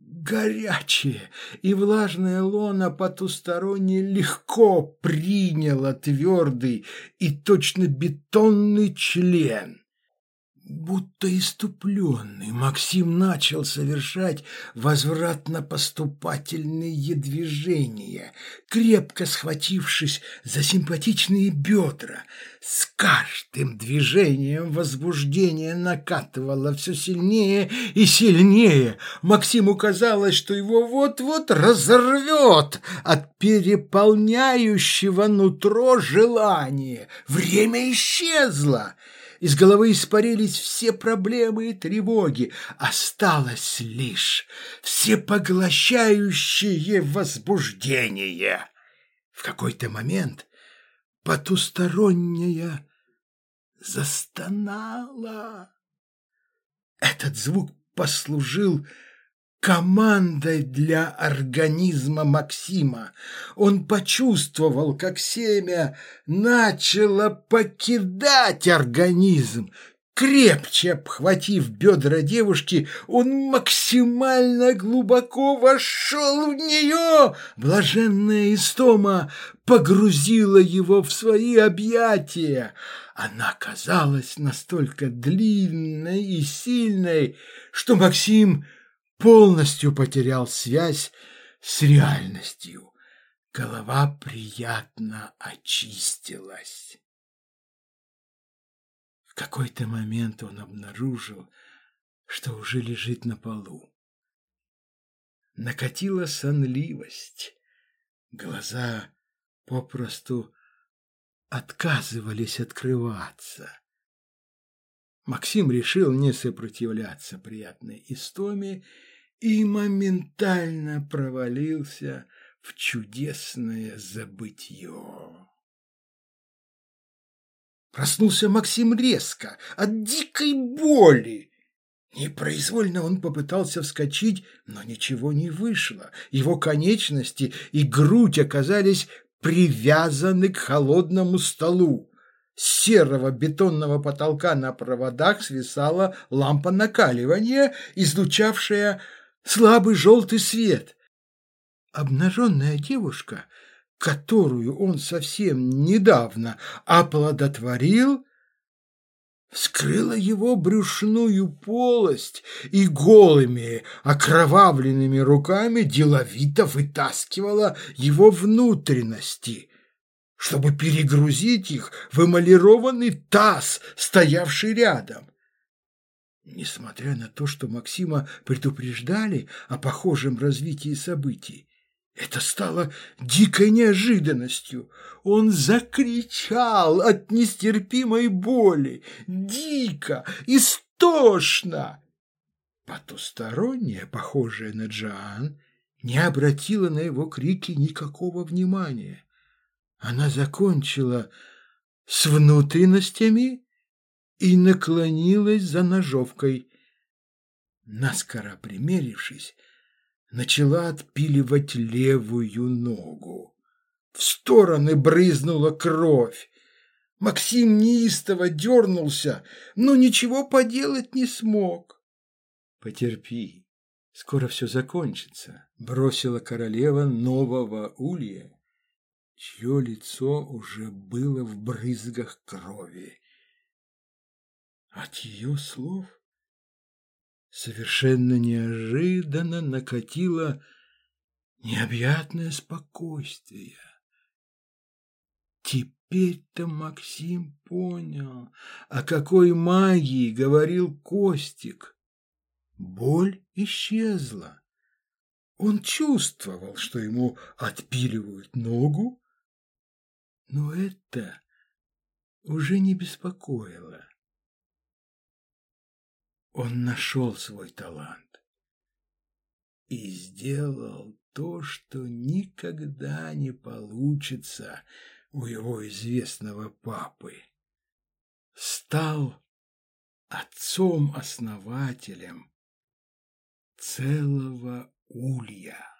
Горячее и влажное лоно потусторонне легко приняло твердый и точно бетонный член. Будто иступленный, Максим начал совершать возвратно-поступательные движения, крепко схватившись за симпатичные бедра. С каждым движением возбуждение накатывало все сильнее и сильнее. Максиму казалось, что его вот-вот разорвет от переполняющего нутро желания. Время исчезло. Из головы испарились все проблемы и тревоги. Осталось лишь всепоглощающее возбуждение. В какой-то момент потусторонняя застонала. Этот звук послужил командой для организма Максима. Он почувствовал, как семя начало покидать организм. Крепче обхватив бедра девушки, он максимально глубоко вошел в нее. Блаженная истома погрузила его в свои объятия. Она казалась настолько длинной и сильной, что Максим полностью потерял связь с реальностью. Голова приятно очистилась. В какой-то момент он обнаружил, что уже лежит на полу. Накатила сонливость. Глаза попросту отказывались открываться. Максим решил не сопротивляться приятной истоме и моментально провалился в чудесное забытье. Проснулся Максим резко, от дикой боли. Непроизвольно он попытался вскочить, но ничего не вышло. Его конечности и грудь оказались привязаны к холодному столу. Серого бетонного потолка на проводах свисала лампа накаливания, излучавшая слабый желтый свет. Обнаженная девушка, которую он совсем недавно оплодотворил, вскрыла его брюшную полость и голыми окровавленными руками деловито вытаскивала его внутренности, чтобы перегрузить их в эмалированный таз, стоявший рядом. Несмотря на то, что Максима предупреждали о похожем развитии событий, это стало дикой неожиданностью. Он закричал от нестерпимой боли, дико, истошно. Потусторонняя, похожая на Джоан, не обратила на его крики никакого внимания. Она закончила с внутренностями и наклонилась за ножовкой. Наскоро примерившись, начала отпиливать левую ногу. В стороны брызнула кровь. Максим неистово дернулся, но ничего поделать не смог. «Потерпи, скоро все закончится», — бросила королева нового улья, чье лицо уже было в брызгах крови. От ее слов совершенно неожиданно накатило необъятное спокойствие. Теперь-то Максим понял, о какой магии говорил Костик. Боль исчезла. Он чувствовал, что ему отпиливают ногу, но это уже не беспокоило. Он нашел свой талант и сделал то, что никогда не получится у его известного папы. Стал отцом-основателем целого улья.